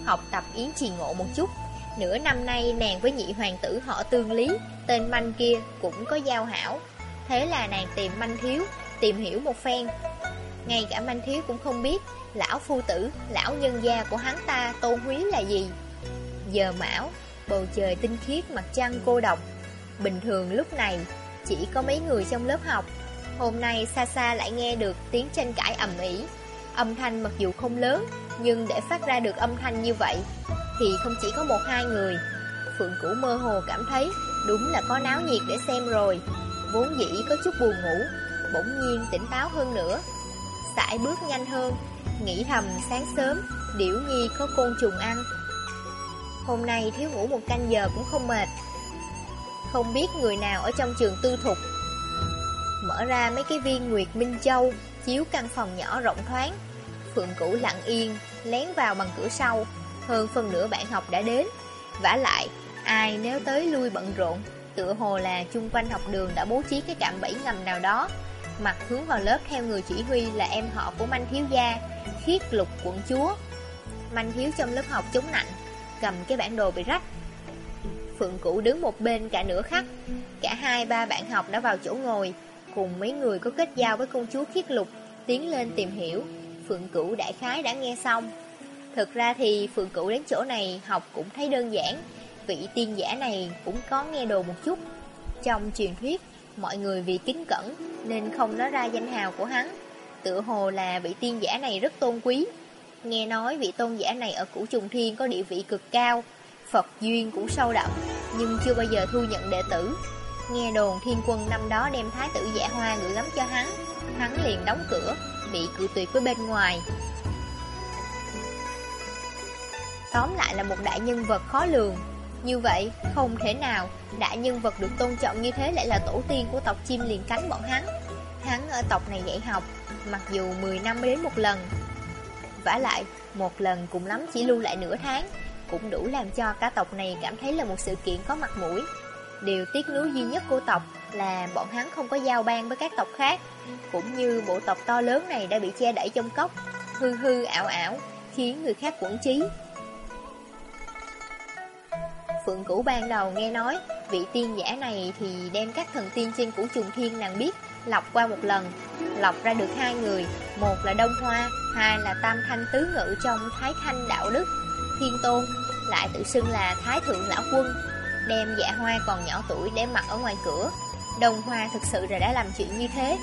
Speaker 1: Học tập yến trì ngộ một chút, nửa năm nay nàng với nhị hoàng tử họ tương lý, tên manh kia cũng có giao hảo. Thế là nàng tìm manh thiếu, tìm hiểu một phen. Ngay cả manh thiếu cũng không biết lão phu tử, lão nhân gia của hắn ta tôn húy là gì. Giờ mão, bầu trời tinh khiết mặt trăng cô độc. Bình thường lúc này, chỉ có mấy người trong lớp học. Hôm nay xa xa lại nghe được tiếng tranh cãi ầm ĩ. Âm thanh mặc dù không lớn, nhưng để phát ra được âm thanh như vậy, thì không chỉ có một hai người. Phượng Cửu mơ hồ cảm thấy đúng là có náo nhiệt để xem rồi. Vốn dĩ có chút buồn ngủ, bỗng nhiên tỉnh táo hơn nữa. Sải bước nhanh hơn, Nghĩ thầm sáng sớm Điểu nhi có côn trùng ăn Hôm nay thiếu ngủ một canh giờ cũng không mệt Không biết người nào ở trong trường tư thục Mở ra mấy cái viên Nguyệt Minh Châu Chiếu căn phòng nhỏ rộng thoáng Phượng Cửu lặng yên Lén vào bằng cửa sau hơn phần nửa bạn học đã đến. Vả lại, Ai nếu tới lui bận rộn, Tựa hồ là chung quanh học đường đã bố trí cái cạm bẫy ngầm nào đó. Mặt hướng vào lớp theo người chỉ huy là em họ của Manh Thiếu Gia, Khiết lục quận chúa. Manh Thiếu trong lớp học chống nạnh, Cầm cái bản đồ bị rách. Phượng Cũ đứng một bên cả nửa khắc. Cả hai, ba bạn học đã vào chỗ ngồi, Cùng mấy người có kết giao với công chúa Khiết Lục, Tiến lên tìm hiểu. Phượng Cửu đại khái đã nghe xong. Thực ra thì Phượng Cửu đến chỗ này học cũng thấy đơn giản. Vị tiên giả này cũng có nghe đồ một chút. Trong truyền thuyết, Mọi người vì kính cẩn Nên không nói ra danh hào của hắn. Tự hồ là vị tiên giả này rất tôn quý. Nghe nói vị tôn giả này ở Cửu Trùng Thiên có địa vị cực cao. Phật duyên cũng sâu đậm, Nhưng chưa bao giờ thu nhận đệ tử. Nghe đồn thiên quân năm đó đem thái tử giả hoa gửi gắm cho hắn. Hắn liền đóng cửa, Bị cự tuyệt với bên ngoài. Tóm lại là một đại nhân vật khó lường. Như vậy, không thể nào Đại nhân vật được tôn trọng như thế lại là tổ tiên của tộc chim liền cánh bọn hắn. Hắn ở tộc này dạy học, Mặc dù 10 năm mới đến một lần. Vả lại, Một lần cùng lắm chỉ lưu lại nửa tháng, Cũng đủ làm cho cả tộc này cảm thấy là một sự kiện có mặt mũi. Điều tiếc nuối duy nhất của tộc là bọn hắn không có giao ban với các tộc khác, Cũng như bộ tộc to lớn này đã bị che đẩy trong cốc. Hư hư ảo ảo, Khiến người khác quẩn trí. Phượng Cửu ban đầu nghe nói, Vị tiên giả này thì đem các thần tiên trên củ trùng thiên nàng biết, Lọc qua một lần, Lọc ra được hai người, Một là Đông Hoa, Hai là Tam Thanh Tứ Ngự trong Thái Thanh Đạo Đức. Thiên Tôn, Lại tự xưng là Thái Thượng Lão Quân, Đem dạ hoa còn nhỏ tuổi để mặc ở ngoài cửa. Đông Hoa thực sự là đã làm chuyện như thế,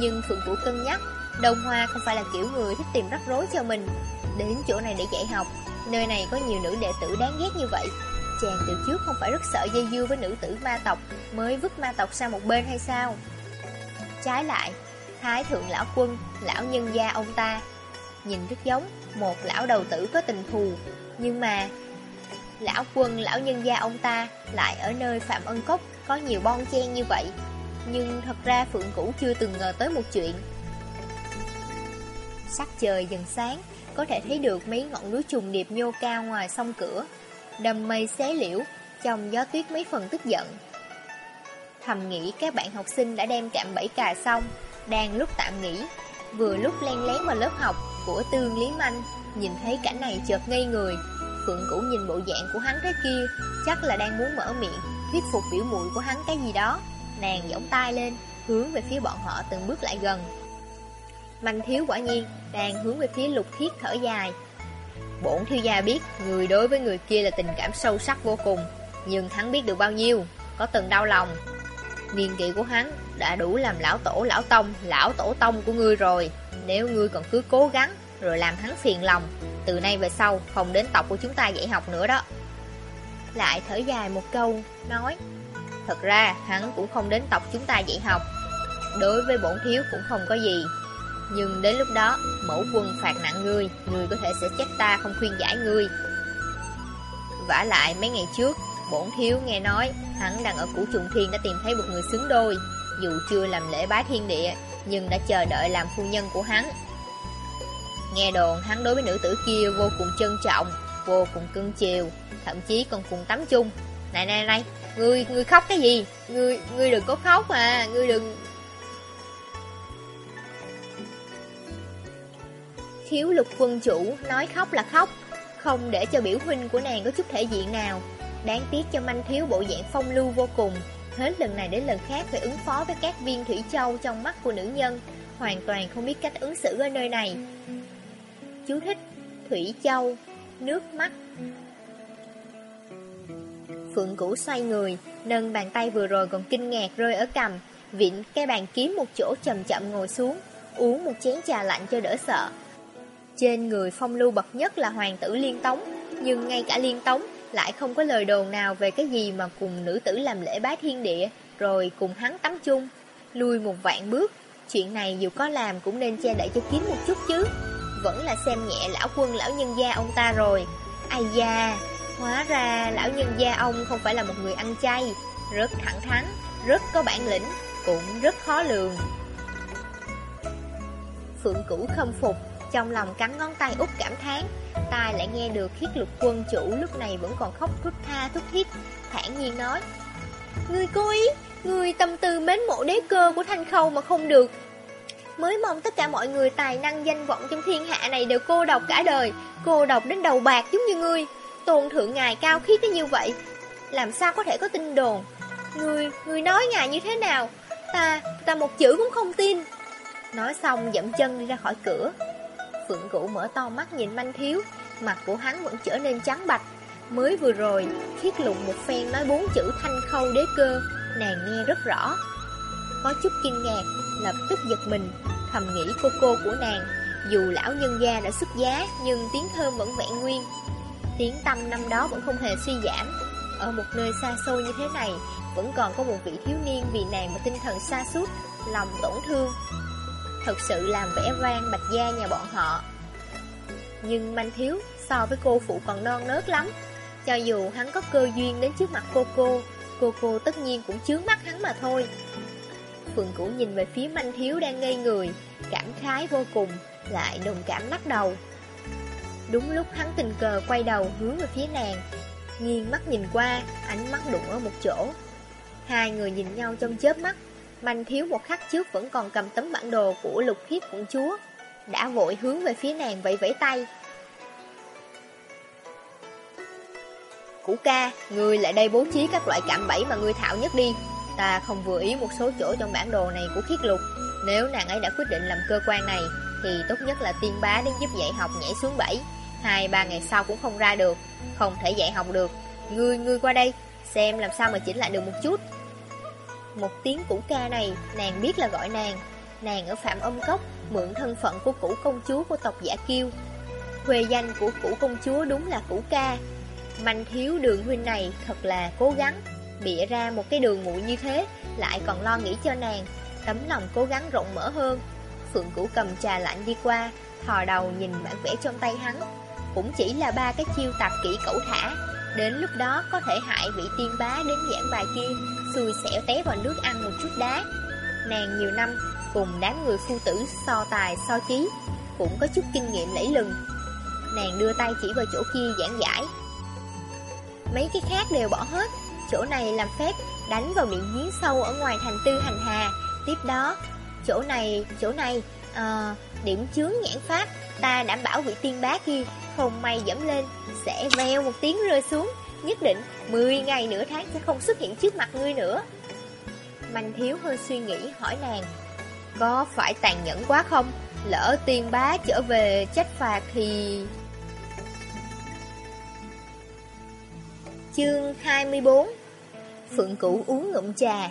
Speaker 1: Nhưng Phượng Cửu cân nhắc, Đông Hoa không phải là kiểu người thích tìm rắc rối cho mình. Đến chỗ này để dạy học, Nơi này có nhiều nữ đệ tử đáng ghét như vậy. Chàng từ trước không phải rất sợ dây dưa với nữ tử ma tộc Mới vứt ma tộc sang một bên hay sao? Trái lại Thái thượng lão quân, lão nhân gia ông ta Nhìn rất giống Một lão đầu tử có tình thù Nhưng mà Lão quân, lão nhân gia ông ta Lại ở nơi Phạm Ân Cốc Có nhiều bon chen như vậy. Nhưng thật ra Phượng Cũ chưa từng ngờ tới một chuyện. Sắc trời dần sáng Có thể thấy được mấy ngọn núi trùng điệp nhô cao ngoài sông cửa. Đầm mây xé liễu, Trong gió tuyết mấy phần tức giận. Thầm nghĩ các bạn học sinh đã đem cạm bẫy cà xong, Đang lúc tạm nghỉ, Vừa lúc len lén vào lớp học Của Tương Lý Manh, Nhìn thấy cảnh này chợt ngây người. Phượng Cũ nhìn bộ dạng của hắn thế kia, Chắc là đang muốn mở miệng, Thuyết phục biểu muội của hắn cái gì đó. Nàng giỏng tay lên, Hướng về phía bọn họ từng bước lại gần. Mạnh thiếu quả nhiên Đang hướng về phía lục thiết thở dài Bổn thiếu gia biết Người đối với người kia là tình cảm sâu sắc vô cùng, Nhưng hắn biết được bao nhiêu, Có từng đau lòng. Niên kỷ của hắn đã đủ làm lão tổ, lão tông, Lão tổ tông của ngươi rồi. Nếu ngươi còn cứ cố gắng Rồi làm hắn phiền lòng, Từ nay về sau không đến tộc của chúng ta dạy học nữa đó. Lại thở dài một câu, Nói, Thật ra hắn cũng không đến tộc chúng ta dạy học. Đối với bổn thiếu cũng không có gì. Nhưng đến lúc đó Mẫu quân phạt nặng ngươi Ngươi có thể sẽ trách ta không khuyên giải ngươi vả lại mấy ngày trước Bổn thiếu nghe nói Hắn đang ở củ trùng thiên đã tìm thấy một người xứng đôi. Dù chưa làm lễ bái thiên địa Nhưng đã chờ đợi làm phu nhân của hắn. Nghe đồn hắn đối với nữ tử kia vô cùng trân trọng Vô cùng cưng chiều Thậm chí còn cùng tắm chung. Này này này Ngươi, ngươi khóc cái gì? Ngươi, ngươi đừng có khóc mà Ngươi đừng Thiếu lục quân chủ, nói khóc là khóc. Không để cho biểu huynh của nàng có chút thể diện nào. Đáng tiếc cho manh thiếu bộ dạng phong lưu vô cùng. Hết lần này đến lần khác phải ứng phó với các viên thủy châu trong mắt của nữ nhân. Hoàn toàn không biết cách ứng xử ở nơi này. Chú thích, Thủy châu, Nước mắt. Phượng Cũ xoay người, Nâng bàn tay vừa rồi còn kinh ngạc rơi ở cầm. Vịn cái bàn kiếm một chỗ chậm chậm ngồi xuống, Uống một chén trà lạnh cho đỡ sợ. Trên người phong lưu bậc nhất là hoàng tử liên tống Nhưng ngay cả liên tống lại không có lời đồn nào về cái gì mà cùng nữ tử làm lễ bái thiên địa, rồi cùng hắn tắm chung. Lui một vạn bước, chuyện này dù có làm cũng nên che đậy cho kín một chút chứ. Vẫn là xem nhẹ lão quân lão nhân gia ông ta rồi. Ai da, hóa ra lão nhân gia ông không phải là một người ăn chay, rất thẳng thắn, rất có bản lĩnh, cũng rất khó lường. Phượng Cửu khâm phục, trong lòng cắn ngón tay út cảm thán Tai lại nghe được khiết lục quân chủ lúc này vẫn còn khóc thút tha thút thít thản nhiên nói người cố ý người tâm tư mến mộ đế cơ của thanh khâu mà không được Mới mong tất cả mọi người tài năng danh vọng trong thiên hạ này đều cô độc cả đời Cô độc đến đầu bạc giống như ngươi Tôn thượng ngài cao khí tới như vậy làm sao có thể có tin đồn? Người, người nói ngài như thế nào? Ta, ta một chữ cũng không tin. Nói xong dậm chân đi ra khỏi cửa. Phượng Cửu mở to mắt nhìn manh thiếu, mặt của hắn vẫn trở nên trắng bạch. Mới vừa rồi, khiết lục một phen nói bốn chữ thanh khâu đế cơ, nàng nghe rất rõ. Có chút kinh ngạc, lập tức giật mình, thầm nghĩ cô cô của nàng, dù lão nhân gia đã xuất giá nhưng tiếng thơm vẫn vẹn nguyên. Tiếng tâm năm đó vẫn không hề suy giảm. Ở một nơi xa xôi như thế này, vẫn còn có một vị thiếu niên vì nàng mà tinh thần xa suốt, lòng tổn thương. Thật sự làm vẻ vang bạch gia nhà bọn họ. Nhưng manh thiếu so với cô phụ còn non nớt lắm. Cho dù hắn có cơ duyên đến trước mặt cô cô, cô cô tất nhiên cũng chướng mắt hắn mà thôi. Phượng Cửu nhìn về phía manh thiếu đang ngây người, cảm khái vô cùng, lại đồng cảm lắc đầu. Đúng lúc hắn tình cờ quay đầu hướng về phía nàng, nghiêng mắt nhìn qua, ánh mắt đụng ở một chỗ. Hai người nhìn nhau trong chớp mắt, Mạnh thiếu một khắc trước vẫn còn cầm tấm bản đồ của lục khiếp quận chúa, đã vội hướng về phía nàng vẫy vẫy tay. Cũ ca, người lại đây bố trí các loại cạm bẫy mà người thạo nhất đi. Ta không vừa ý một số chỗ trong bản đồ này của khiết lục. Nếu nàng ấy đã quyết định làm cơ quan này, thì tốt nhất là tiên bá đến giúp dạy học nhảy xuống bẫy. Hai ba ngày sau cũng không ra được, không thể dạy học được. Ngươi, ngươi qua đây, xem làm sao mà chỉnh lại được một chút. Một tiếng cũ ca này, nàng biết là gọi nàng. Nàng ở Phạm Âm Cốc, mượn thân phận của cũ công chúa của tộc Giả Kiêu. Huề danh của cũ công chúa đúng là cũ ca, Manh thiếu đường huynh này thật là cố gắng Bịa ra một cái đường muội như thế Lại còn lo nghĩ cho nàng. Tấm lòng cố gắng rộng mở hơn. Phượng cũ cầm trà lạnh đi qua Thò đầu nhìn bản vẽ trong tay hắn. Cũng chỉ là ba cái chiêu tạp kỹ cẩu thả. Đến lúc đó có thể hại vị tiên bá đến giảng bài kia. Xui xẻo té vào nước ăn một chút đá Nàng nhiều năm cùng đám người phu tử so tài so trí Cũng có chút kinh nghiệm lẫy lừng Nàng đưa tay chỉ vào chỗ kia giảng giải mấy cái khác đều bỏ hết. Chỗ này làm phép đánh vào miệng giếng sâu ở ngoài thành tư hành hà. Tiếp đó, chỗ này, chỗ này, à, điểm chướng nhãn pháp, ta đảm bảo vị tiên bá kia không may dẫm lên, sẽ veo một tiếng rơi xuống. Nhất định 10 ngày nửa tháng sẽ không xuất hiện trước mặt ngươi nữa. Mạnh thiếu hơi suy nghĩ hỏi nàng, có phải tàn nhẫn quá không? Lỡ tiên bá trở về trách phạt thì... Chương 24 Phượng Cửu uống ngụm trà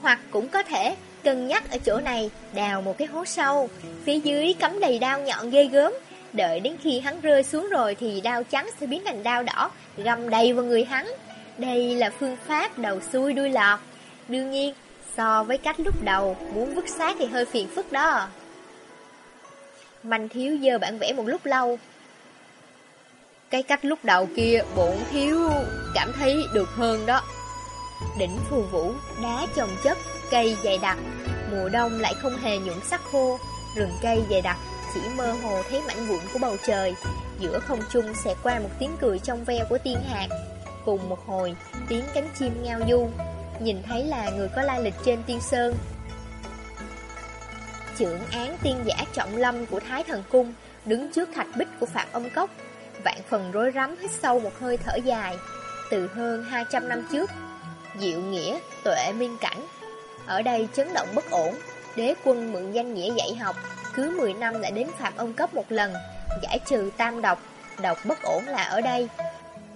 Speaker 1: Hoặc cũng có thể cân nhắc ở chỗ này đào một cái hố sâu Phía dưới cắm đầy đao nhọn ghê gớm Đợi đến khi hắn rơi xuống rồi thì đao trắng sẽ biến thành đao đỏ Găm đầy vào người hắn. Đây là phương pháp đầu xuôi đuôi lọt. Đương nhiên so với cách lúc đầu muốn vứt xác thì hơi phiền phức đó. Mạnh thiếu dơ bản vẽ một lúc lâu. Cái cách lúc đầu kia bổn thiếu cảm thấy được hơn đó. Đỉnh phù vũ, đá trồng chất, cây dày đặc, mùa đông lại không hề nhuộm sắc khô, rừng cây dày đặc chỉ mơ hồ thấy mảnh vụn của bầu trời, giữa không trung sẽ qua một tiếng cười trong veo của tiên hạt. Cùng một hồi, tiếng cánh chim ngao du, nhìn thấy là người có lai lịch trên tiên sơn. Trưởng án tiên giả trọng lâm của Thái Thần Cung, đứng trước thạch bích của Phạm Âm Cốc, vạn phần rối rắm hít sâu một hơi thở dài. Từ hơn 200 năm trước, Diệu Nghĩa, Tuệ Minh Cảnh, ở đây chấn động bất ổn, đế quân mượn danh nghĩa dạy học, cứ 10 năm lại đến Phạm Ông Cấp một lần, giải trừ tam độc, độc bất ổn là ở đây.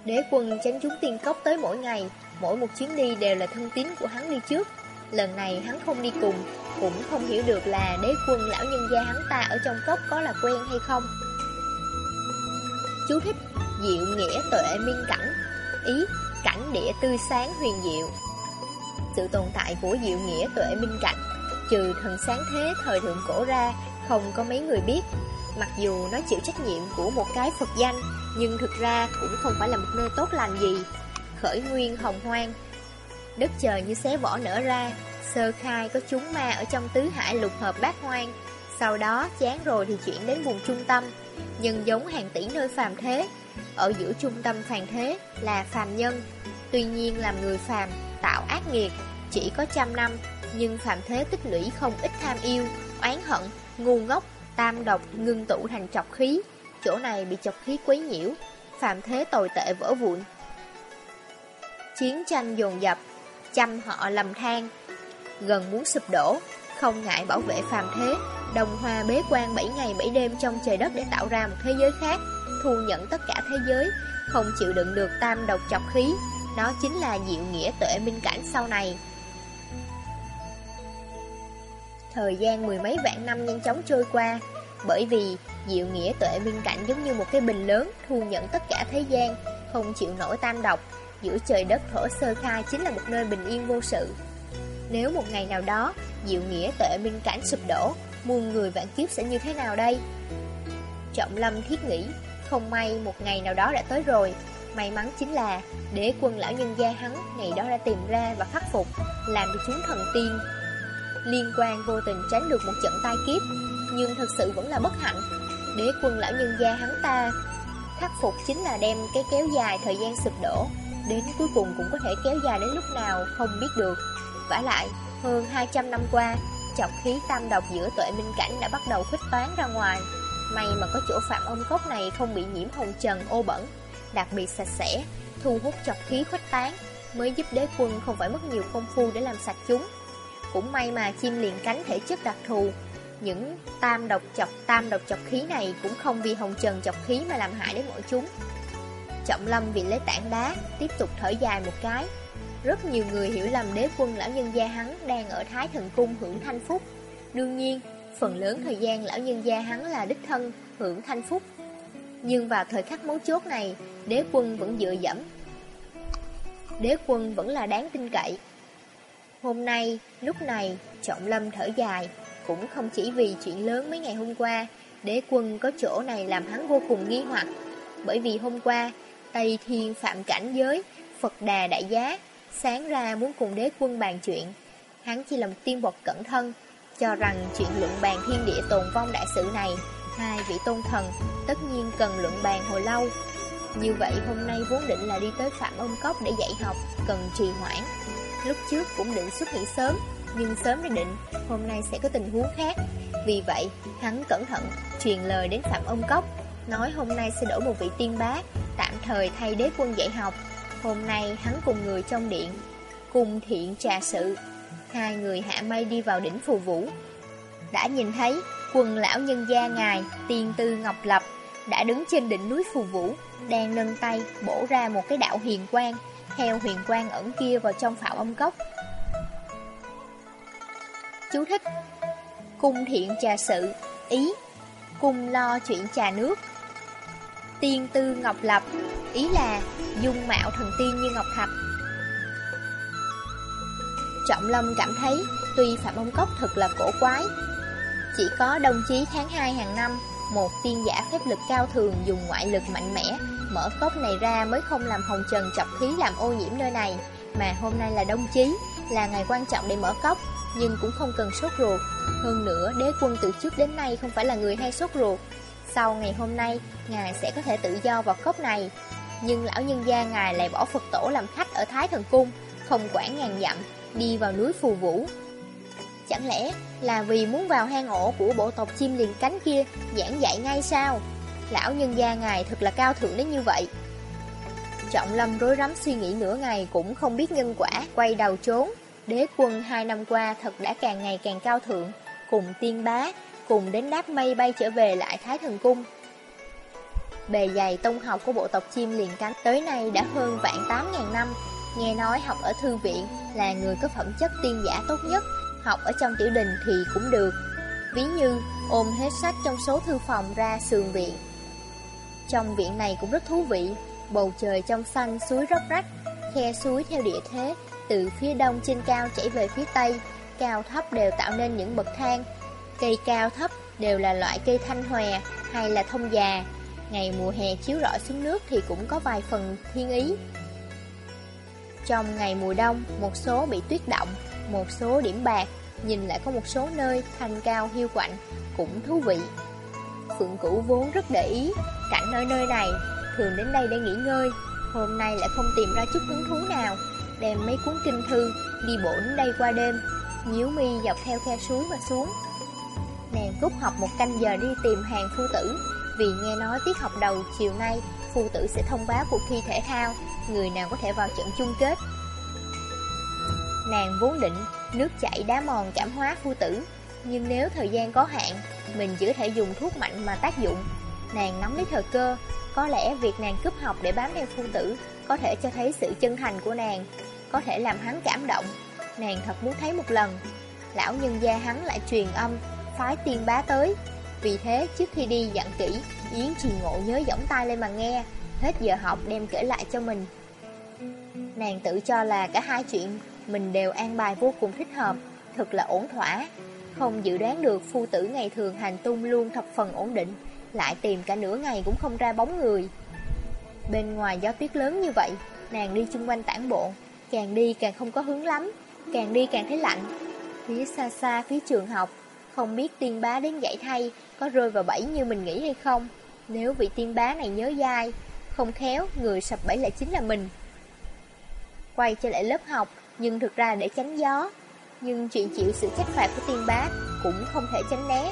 Speaker 1: Đế quân tránh chúng tiên cốc tới mỗi ngày, mỗi một chuyến đi đều là thân tín của hắn đi trước. Lần này hắn không đi cùng, cũng không hiểu được là đế quân lão nhân gia hắn ta ở trong cốc có là quen hay không. Chú thích Diệu nghĩa tuệ minh cảnh Ý cảnh địa tươi sáng huyền diệu Sự tồn tại của diệu nghĩa tuệ minh cảnh Trừ thần sáng thế thời thượng cổ ra không có mấy người biết. Mặc dù nó chịu trách nhiệm của một cái Phật danh Nhưng thực ra cũng không phải là một nơi tốt lành gì. Khởi nguyên hồng hoang. Đất trời như xé vỏ nở ra Sơ khai có chúng ma ở trong tứ hải lục hợp bát hoang. Sau đó chán rồi thì chuyển đến vùng trung tâm nhân giống hàng tỷ nơi phàm thế. Ở giữa trung tâm phàm thế là phàm nhân, tuy nhiên làm người phàm tạo ác nghiệt chỉ có trăm năm, nhưng phàm thế tích lũy không ít tham yêu, oán hận, ngu ngốc, tam độc ngưng tụ thành chọc khí. Chỗ này bị chọc khí quấy nhiễu, phạm thế tồi tệ vỡ vụn. Chiến tranh dồn dập, chăm họ lầm than, gần muốn sụp đổ, không ngại bảo vệ phàm thế, đồng hoa bế quan 7 ngày 7 đêm trong trời đất để tạo ra một thế giới khác, thu nhận tất cả thế giới, không chịu đựng được tam độc chọc khí, đó chính là diệu nghĩa tuệ minh cảnh sau này. Thời gian mười mấy vạn năm nhanh chóng trôi qua, bởi vì diệu nghĩa tuệ minh cảnh giống như một cái bình lớn thu nhận tất cả thế gian, không chịu nổi tam độc, giữa trời đất thổ sơ khai chính là một nơi bình yên vô sự. Nếu một ngày nào đó, diệu nghĩa tuệ minh cảnh sụp đổ, muôn người vạn kiếp sẽ như thế nào đây? Trọng lâm thiết nghĩ, không may một ngày nào đó đã tới rồi, may mắn chính là đế quân lão nhân gia hắn ngày đó đã tìm ra và khắc phục, làm cho chúng thần tiên. Liên quan vô tình tránh được một trận tai kiếp, nhưng thật sự vẫn là bất hạnh. Đế quân lão nhân gia hắn ta khắc phục chính là đem cái kéo dài thời gian sụp đổ, đến cuối cùng cũng có thể kéo dài đến lúc nào không biết được. vả lại, hơn 200 năm qua, chọc khí tam độc giữa tuệ minh cảnh đã bắt đầu khuếch toán ra ngoài. May mà có chỗ phạm ông cốc này không bị nhiễm hồng trần ô bẩn, đặc biệt sạch sẽ, thu hút chọc khí khuếch tán, mới giúp đế quân không phải mất nhiều công phu để làm sạch chúng. Cũng may mà chim liền cánh thể chất đặc thù, những tam độc chọc tam độc chọc khí này cũng không vì hồng trần chọc khí mà làm hại đến mọi chúng. Trọng lâm vì lấy tảng đá, tiếp tục thở dài một cái. Rất nhiều người hiểu lầm đế quân lão nhân gia hắn đang ở Thái Thần Cung hưởng thanh phúc. Đương nhiên, phần lớn thời gian lão nhân gia hắn là đích thân hưởng thanh phúc. Nhưng vào thời khắc mấu chốt này, đế quân vẫn dựa dẫm. Đế quân vẫn là đáng tin cậy. Hôm nay, lúc này, Trọng Lâm thở dài, cũng không chỉ vì chuyện lớn mấy ngày hôm qua, đế quân có chỗ này làm hắn vô cùng nghi hoặc. Bởi vì hôm qua, Tây Thiên Phạm Cảnh Giới, Phật Đà Đại Giá, sáng ra muốn cùng đế quân bàn chuyện. Hắn chỉ là một tiên bột cẩn thân, cho rằng chuyện luận bàn thiên địa tồn vong đại sự này, hai vị tôn thần tất nhiên cần luận bàn hồi lâu. Như vậy hôm nay vốn định là đi tới Phạm Ông Cốc để dạy học, cần trì hoãn. Lúc trước cũng định xuất hiện sớm, nhưng sớm đã định hôm nay sẽ có tình huống khác. Vì vậy, hắn cẩn thận truyền lời đến Phạm Ông Cốc, nói hôm nay sẽ đổi một vị tiên bá, tạm thời thay đế quân dạy học. Hôm nay hắn cùng người trong điện, cùng thiện trà sự. Hai người hạ mây đi vào đỉnh phù vũ. Đã nhìn thấy quần lão nhân gia ngài, tiên tư Ngọc Lập, đã đứng trên đỉnh núi phù vũ, đang nâng tay bổ ra một cái đạo hiền quang, theo huyền quang ẩn kia vào trong phạm âm cốc. Chú thích Cung thiện trà sự, ý, cung lo chuyện trà nước. Tiên tư Ngọc Lập, ý là dung mạo thần tiên như Ngọc Thạch. Trọng Lâm cảm thấy, tuy Phạm Ông Cốc thật là cổ quái, chỉ có đồng chí tháng 2 hàng năm, một tiên giả phép lực cao thường dùng ngoại lực mạnh mẽ, mở cốc này ra mới không làm hồng trần chọc khí làm ô nhiễm nơi này, mà hôm nay là đông chí, là ngày quan trọng để mở cốc, nhưng cũng không cần sốt ruột. Hơn nữa, đế quân từ trước đến nay không phải là người hay sốt ruột. Sau ngày hôm nay, ngài sẽ có thể tự do vào cốc này. Nhưng lão nhân gia ngài lại bỏ Phật tổ làm khách ở Thái Thần Cung, không quản ngàn dặm, đi vào núi Phù Vũ. Chẳng lẽ là vì muốn vào hang ổ của bộ tộc chim liền cánh kia giảng dạy ngay sao? Lão nhân gia ngài thật là cao thượng đến như vậy. Trọng Lâm rối rắm suy nghĩ nửa ngày cũng không biết nhân quả, quay đầu trốn. Đế quân hai năm qua thật đã càng ngày càng cao thượng, cùng tiên bá, cùng đến đáp mây bay trở về lại Thái Thần Cung. Bề dày tông học của bộ tộc chim liền cánh tới nay đã hơn vạn tám ngàn năm, nghe nói học ở thư viện là người có phẩm chất tiên giả tốt nhất, học ở trong tiểu đình thì cũng được. Ví như ôm hết sách trong số thư phòng ra sườn viện. Trong viện này cũng rất thú vị, bầu trời trong xanh suối róc rách, khe suối theo địa thế, từ phía đông trên cao chảy về phía tây, cao thấp đều tạo nên những bậc thang. Cây cao thấp đều là loại cây thanh hòe hay là thông già. Ngày mùa hè chiếu rọi xuống nước thì cũng có vài phần thiên ý. Trong ngày mùa đông, một số bị tuyết động, một số điểm bạc, nhìn lại có một số nơi thanh cao hiu quạnh, cũng thú vị. Phượng Cửu vốn rất để ý, cảnh nơi nơi này, thường đến đây để nghỉ ngơi, hôm nay lại không tìm ra chút hứng thú nào, đem mấy cuốn kinh thư, đi bộ đến đây qua đêm, nhíu mi dọc theo khe suối mà xuống. Nàng cúp học một canh giờ đi tìm hàng phu tử, Vì nghe nói tiết học đầu chiều nay, phu tử sẽ thông báo cuộc thi thể thao, người nào có thể vào trận chung kết. Nàng vốn định nước chảy đá mòn cảm hóa phu tử, nhưng nếu thời gian có hạn, mình chỉ có thể dùng thuốc mạnh mà tác dụng. Nàng nắm lấy thời cơ, có lẽ việc nàng cướp học để bám theo phu tử có thể cho thấy sự chân thành của nàng, có thể làm hắn cảm động. Nàng thật muốn thấy một lần. Lão nhân gia hắn lại truyền âm, phái tiên bá tới. Vì thế, trước khi đi dặn kỹ, Yến Trì Ngộ nhớ giỏng tay lên mà nghe, hết giờ học đem kể lại cho mình. Nàng tự cho là cả hai chuyện mình đều an bài vô cùng thích hợp, thật là ổn thỏa. Không dự đoán được phu tử ngày thường hành tung luôn thập phần ổn định, lại tìm cả nửa ngày cũng không ra bóng người. Bên ngoài gió tuyết lớn như vậy, nàng đi chung quanh tản bộ, càng đi càng không có hướng lắm, càng đi càng thấy lạnh. Phía xa xa phía trường học, không biết tiên bá đến dạy thay có rơi vào bẫy như mình nghĩ hay không. Nếu vị tiên bá này nhớ dai, không khéo người sập bẫy lại chính là mình. Quay trở lại lớp học, nhưng thực ra để tránh gió. Nhưng chuyện chịu sự trách phạt của tiên bá cũng không thể tránh né.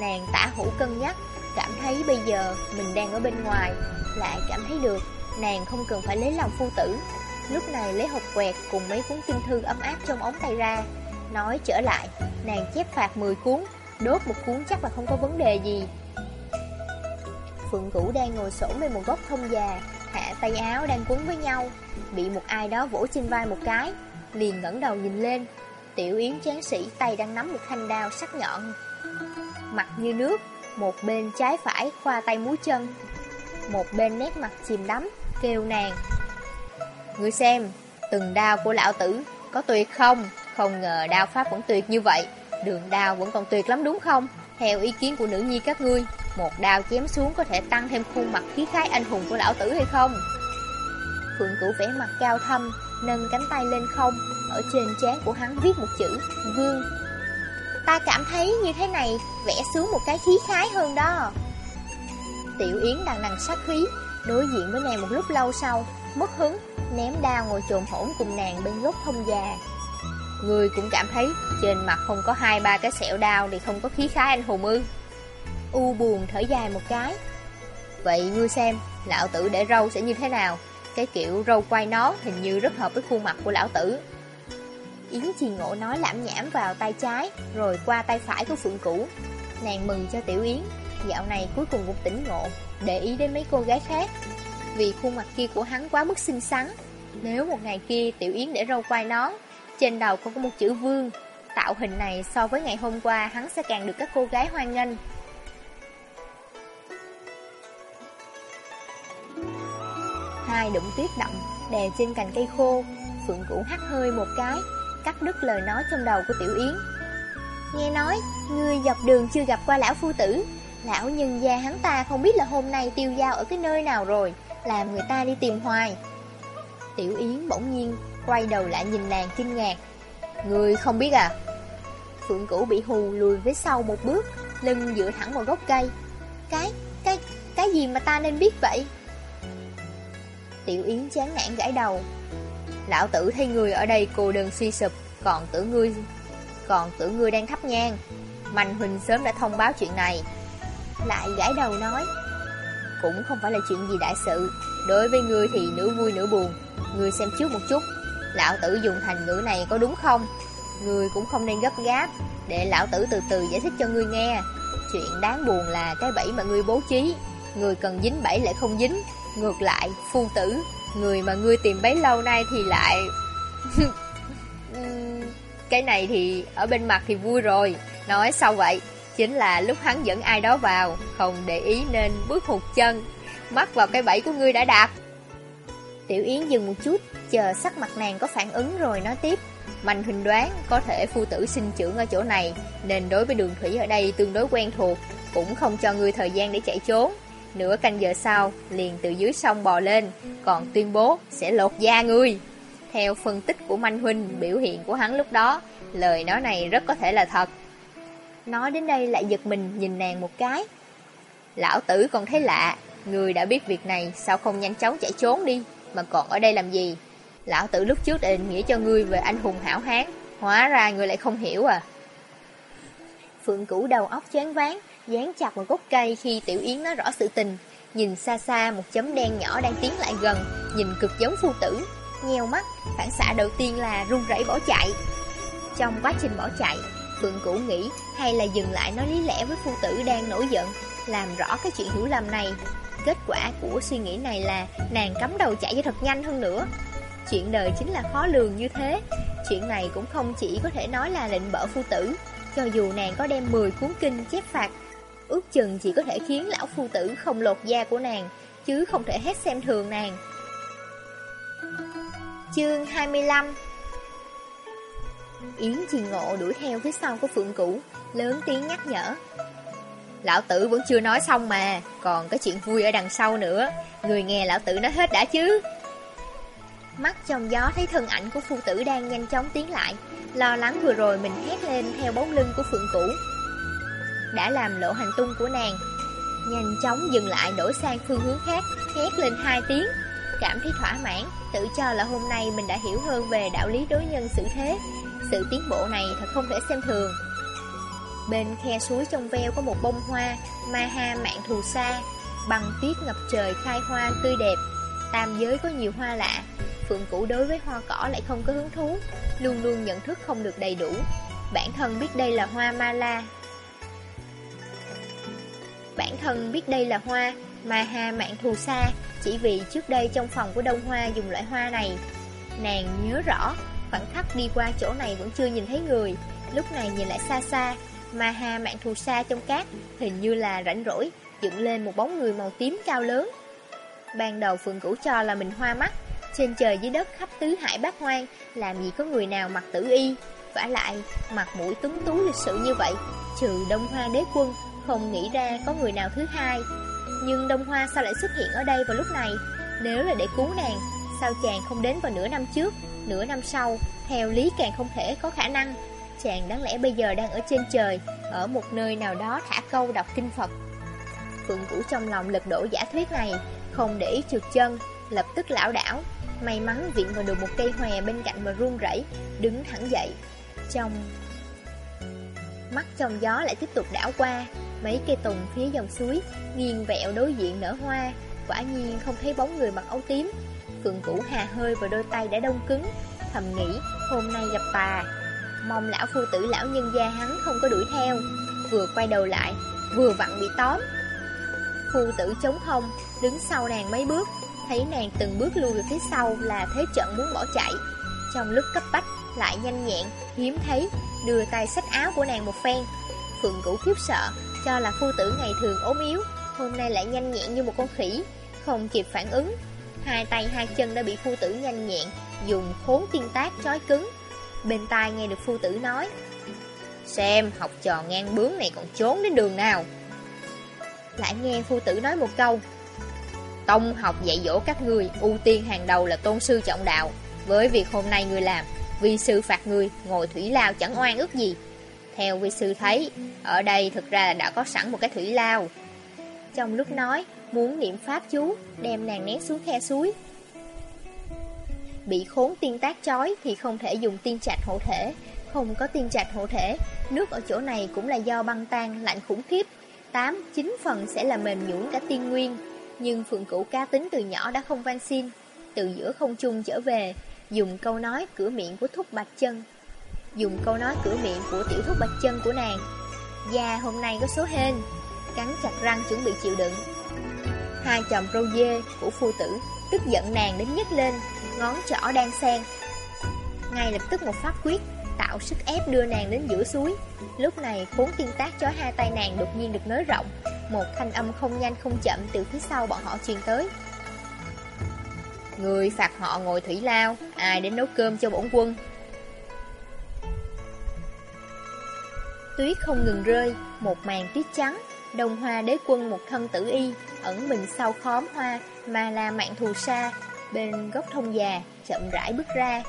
Speaker 1: Nàng tả hữu cân nhắc, cảm thấy bây giờ mình đang ở bên ngoài, lại cảm thấy được nàng không cần phải lấy lòng phu tử. Lúc này lấy hộp quẹt cùng mấy cuốn kinh thư ấm áp trong ống tay ra, nói trở lại, nàng chép phạt 10 cuốn, đốt một cuốn chắc là không có vấn đề gì. Phượng Cửu đang ngồi sổ bên một góc thông già, hạ tay áo đang quấn với nhau, bị một ai đó vỗ trên vai một cái, liền ngẩng đầu nhìn lên. Tiểu Yến chán sĩ tay đang nắm một thanh đao sắc nhọn, mặt như nước, một bên trái phải khoa tay múi chân, một bên nét mặt chìm đắm, kêu nàng. Ngươi xem, từng đao của lão tử có tuyệt không? Không ngờ đao pháp vẫn tuyệt như vậy, đường đao vẫn còn tuyệt lắm đúng không? Theo ý kiến của nữ nhi các ngươi, một đao chém xuống có thể tăng thêm khuôn mặt khí khái anh hùng của lão tử hay không? Phượng cửu vẻ mặt cao thâm, nâng cánh tay lên không, ở trên trán của hắn viết một chữ, vương. Ta cảm thấy như thế này, vẽ xuống một cái khí khái hơn đó. Tiểu Yến đang đằng sát khí, đối diện với nàng một lúc lâu sau, mất hứng, ném đao ngồi trồn hổn cùng nàng bên gốc thông già. Người cũng cảm thấy trên mặt không có hai ba cái sẹo đao thì không có khí khái anh hùng ư. U buồn thở dài một cái. Vậy ngươi xem, lão tử để râu sẽ như thế nào? Cái kiểu râu quay nó hình như rất hợp với khuôn mặt của lão tử. Yến Trì Ngộ nói lãm nhảm vào tay trái, rồi qua tay phải của Phượng Cửu. Nàng mừng cho Tiểu Yến, dạo này cuối cùng cũng tỉnh ngộ, để ý đến mấy cô gái khác. Vì khuôn mặt kia của hắn quá mức xinh xắn. Nếu một ngày kia Tiểu Yến để râu quay nón, trên đầu còn có một chữ vương, tạo hình này so với ngày hôm qua hắn sẽ càng được các cô gái hoan nghênh. Hai đụng tuyết đậm đè trên cành cây khô, Phượng Cửu hắt hơi một cái, cắt đứt lời nói trong đầu của Tiểu Yến. Nghe nói, ngươi dọc đường chưa gặp qua lão phu tử, lão nhân gia hắn ta không biết là hôm nay tiêu giao ở cái nơi nào rồi, làm người ta đi tìm hoài. Tiểu Yến bỗng nhiên quay đầu lại nhìn nàng kinh ngạc. Ngươi không biết à? Phượng Cửu bị hù lùi về sau một bước, lưng dựa thẳng vào gốc cây. Cái, cái, cái gì mà ta nên biết vậy? Tiểu Yến chán nản gãi đầu. Lão tử thấy người ở đây cô đơn suy sụp, còn tưởng ngươi, còn tưởng ngươi đang thắp nhang. Mạnh Huỳnh sớm đã thông báo chuyện này. Lại gãi đầu nói, cũng không phải là chuyện gì đại sự. Đối với ngươi thì nửa vui nửa buồn, ngươi xem trước một chút. Lão tử dùng thành ngữ này có đúng không? Ngươi cũng không nên gấp gáp, để lão tử từ từ giải thích cho ngươi nghe. Chuyện đáng buồn là cái bẫy mà ngươi bố trí. Ngươi cần dính bẫy lại không dính, Ngược lại, phu tử, người mà ngươi tìm bấy lâu nay thì lại... *laughs* Ừ, cái này thì ở bên mặt thì vui rồi. Nói sao vậy? Chính là lúc hắn dẫn ai đó vào, không để ý nên bước hụt chân, mắc vào cái bẫy của ngươi đã đạp. Tiểu Yến dừng một chút, chờ sắc mặt nàng có phản ứng rồi nói tiếp. Mạnh hình đoán có thể phu tử sinh trưởng ở chỗ này, nên đối với đường thủy ở đây tương đối quen thuộc, cũng không cho ngươi thời gian để chạy trốn. Nửa canh giờ sau, liền từ dưới sông bò lên, còn tuyên bố sẽ lột da ngươi. Theo phân tích của Manh Huynh, biểu hiện của hắn lúc đó, lời nói này rất có thể là thật. Nói đến đây lại giật mình nhìn nàng một cái. Lão tử còn thấy lạ, người đã biết việc này sao không nhanh chóng chạy trốn đi, mà còn ở đây làm gì? Lão tử lúc trước định nghĩa cho ngươi về anh hùng hảo hán, hóa ra ngươi lại không hiểu à. Phượng Cửu đầu óc chán ván, dán chặt vào gốc cây khi Tiểu Yến nói rõ sự tình. Nhìn xa xa một chấm đen nhỏ đang tiến lại gần, nhìn cực giống phu tử. Nheo mắt, phản xạ đầu tiên là run rẩy bỏ chạy. Trong quá trình bỏ chạy, Phượng Cũ nghĩ hay là dừng lại nói lý lẽ với phu tử đang nổi giận, làm rõ cái chuyện hiểu lầm này. Kết quả của suy nghĩ này là nàng cắm đầu chạy cho thật nhanh hơn nữa. Chuyện đời chính là khó lường như thế. Chuyện này cũng không chỉ có thể nói là lệnh bỡ phu tử, cho dù nàng có đem 10 cuốn kinh chép phạt, ước chừng chỉ có thể khiến lão phu tử không lột da của nàng, chứ không thể hết xem thường nàng. Chương 25 Yến Trì Ngộ đuổi theo phía sau của Phượng Cũ, lớn tiếng nhắc nhở. Lão tử vẫn chưa nói xong mà, còn có chuyện vui ở đằng sau nữa, người nghe lão tử nói hết đã chứ. Mắt trong gió thấy thân ảnh của phu tử đang nhanh chóng tiến lại, lo lắng vừa rồi mình hét lên theo bóng lưng của Phượng Cũ. Đã làm lộ hành tung của nàng, nhanh chóng dừng lại đổi sang phương hướng khác, hét lên hai tiếng, cảm thấy thỏa mãn, tự cho là hôm nay mình đã hiểu hơn về đạo lý đối nhân xử thế, sự tiến bộ này thật không thể xem thường. Bên khe suối trong veo có một bông hoa, ma ha mạng thù sa, bằng tuyết ngập trời khai hoa tươi đẹp. Tam giới có nhiều hoa lạ, Phượng Cũ đối với hoa cỏ lại không có hứng thú, luôn luôn nhận thức không được đầy đủ. Bản thân biết đây là hoa ma la. Bản thân biết đây là hoa ma ha mạng thù sa, chỉ vì trước đây trong phòng của Đông Hoa dùng loại hoa này. Nàng nhớ rõ, khoảng khắc đi qua chỗ này vẫn chưa nhìn thấy người. Lúc này nhìn lại xa xa Ma ha mạng thù xa trong cát Hình như là rảnh rỗi Dựng lên một bóng người màu tím cao lớn. Ban đầu Phượng Cửu cho là mình hoa mắt Trên trời dưới đất khắp tứ hải bát hoang Làm gì có người nào mặc tử y. Vả lại mặt mũi tuấn tú lịch sự như vậy Trừ Đông Hoa đế quân không nghĩ ra có người nào thứ hai. Nhưng Đông Hoa sao lại xuất hiện ở đây vào lúc này? Nếu là để cứu nàng Sao chàng không đến vào nửa năm trước Nửa năm sau, theo lý càng không thể có khả năng. Chàng đáng lẽ bây giờ đang ở trên trời Ở một nơi nào đó thả câu đọc kinh Phật. Phượng Vũ trong lòng lật đổ giả thuyết này Không để ý trượt chân Lập tức lão đảo. May mắn viện vào được một cây hòe bên cạnh mà run rẩy Đứng thẳng dậy. Trong Mắt trong gió lại tiếp tục đảo qua. Mấy cây tùng phía dòng suối, Nghiêng vẹo đối diện nở hoa, Quả nhiên không thấy bóng người mặc áo tím. Phượng Cũ hà hơi vào đôi tay đã đông cứng, Thầm nghĩ, hôm nay gặp tà Mong lão phu tử lão nhân gia hắn không có đuổi theo. Vừa quay đầu lại, Vừa vặn bị tóm. Phu tử chống không Đứng sau nàng mấy bước, Thấy nàng từng bước lui về phía sau Là thế trận muốn bỏ chạy. Trong lúc cấp bách, lại nhanh nhẹn, Hiếm thấy, Đưa tay xách áo của nàng một phen. Phượng Cũ khiếp sợ cho là phu tử ngày thường ốm yếu, Hôm nay lại nhanh nhẹn như một con khỉ, Không kịp phản ứng. Hai tay hai chân đã bị phu tử nhanh nhẹn, Dùng khốn tiên tác trói cứng. Bên tai nghe được phu tử nói, Xem, học trò ngang bướng này còn trốn đến đường nào? Lại nghe phu tử nói một câu, Tông học dạy dỗ các người Ưu tiên hàng đầu là tôn sư trọng đạo. Với việc hôm nay người làm, Vì sự phạt người ngồi thủy lao chẳng oan ức gì. Theo vi sư thấy Ở đây thực ra đã có sẵn một cái thủy lao Trong lúc nói muốn niệm pháp chú, đem nàng nén xuống khe suối. Bị khốn tiên tác chói thì không thể dùng tiên trạch hộ thể, không có tiên trạch hộ thể, nước ở chỗ này cũng là do băng tan lạnh khủng khiếp, 8, 9 phần sẽ là mềm nhũn cả tiên nguyên. Nhưng phượng cửu ca tính từ nhỏ đã không van xin, từ giữa không chung trở về, dùng câu nói cửa miệng của thúc bạch chân. Dùng câu nói cửa miệng của tiểu thúc bạch chân của nàng. Da hôm nay có số hên, cắn chặt răng chuẩn bị chịu đựng, Hai chồng râu dê của phu tử Tức giận nàng đến nhấc lên Ngón trỏ đang sen Ngay lập tức một pháp quyết Tạo sức ép đưa nàng đến giữa suối. Lúc này khốn tiên tác chói hai tay nàng đột nhiên được nới rộng. Một thanh âm không nhanh không chậm từ phía sau bọn họ truyền tới. Người phạt họ ngồi thủy lao Ai đến nấu cơm cho bổn quân? Tuyết không ngừng rơi Một màn tuyết trắng Đông hoa đế quân một thân tử y ẩn mình sau khóm hoa mà là mạng thù sa, bên gốc thông già, chậm rãi bước ra.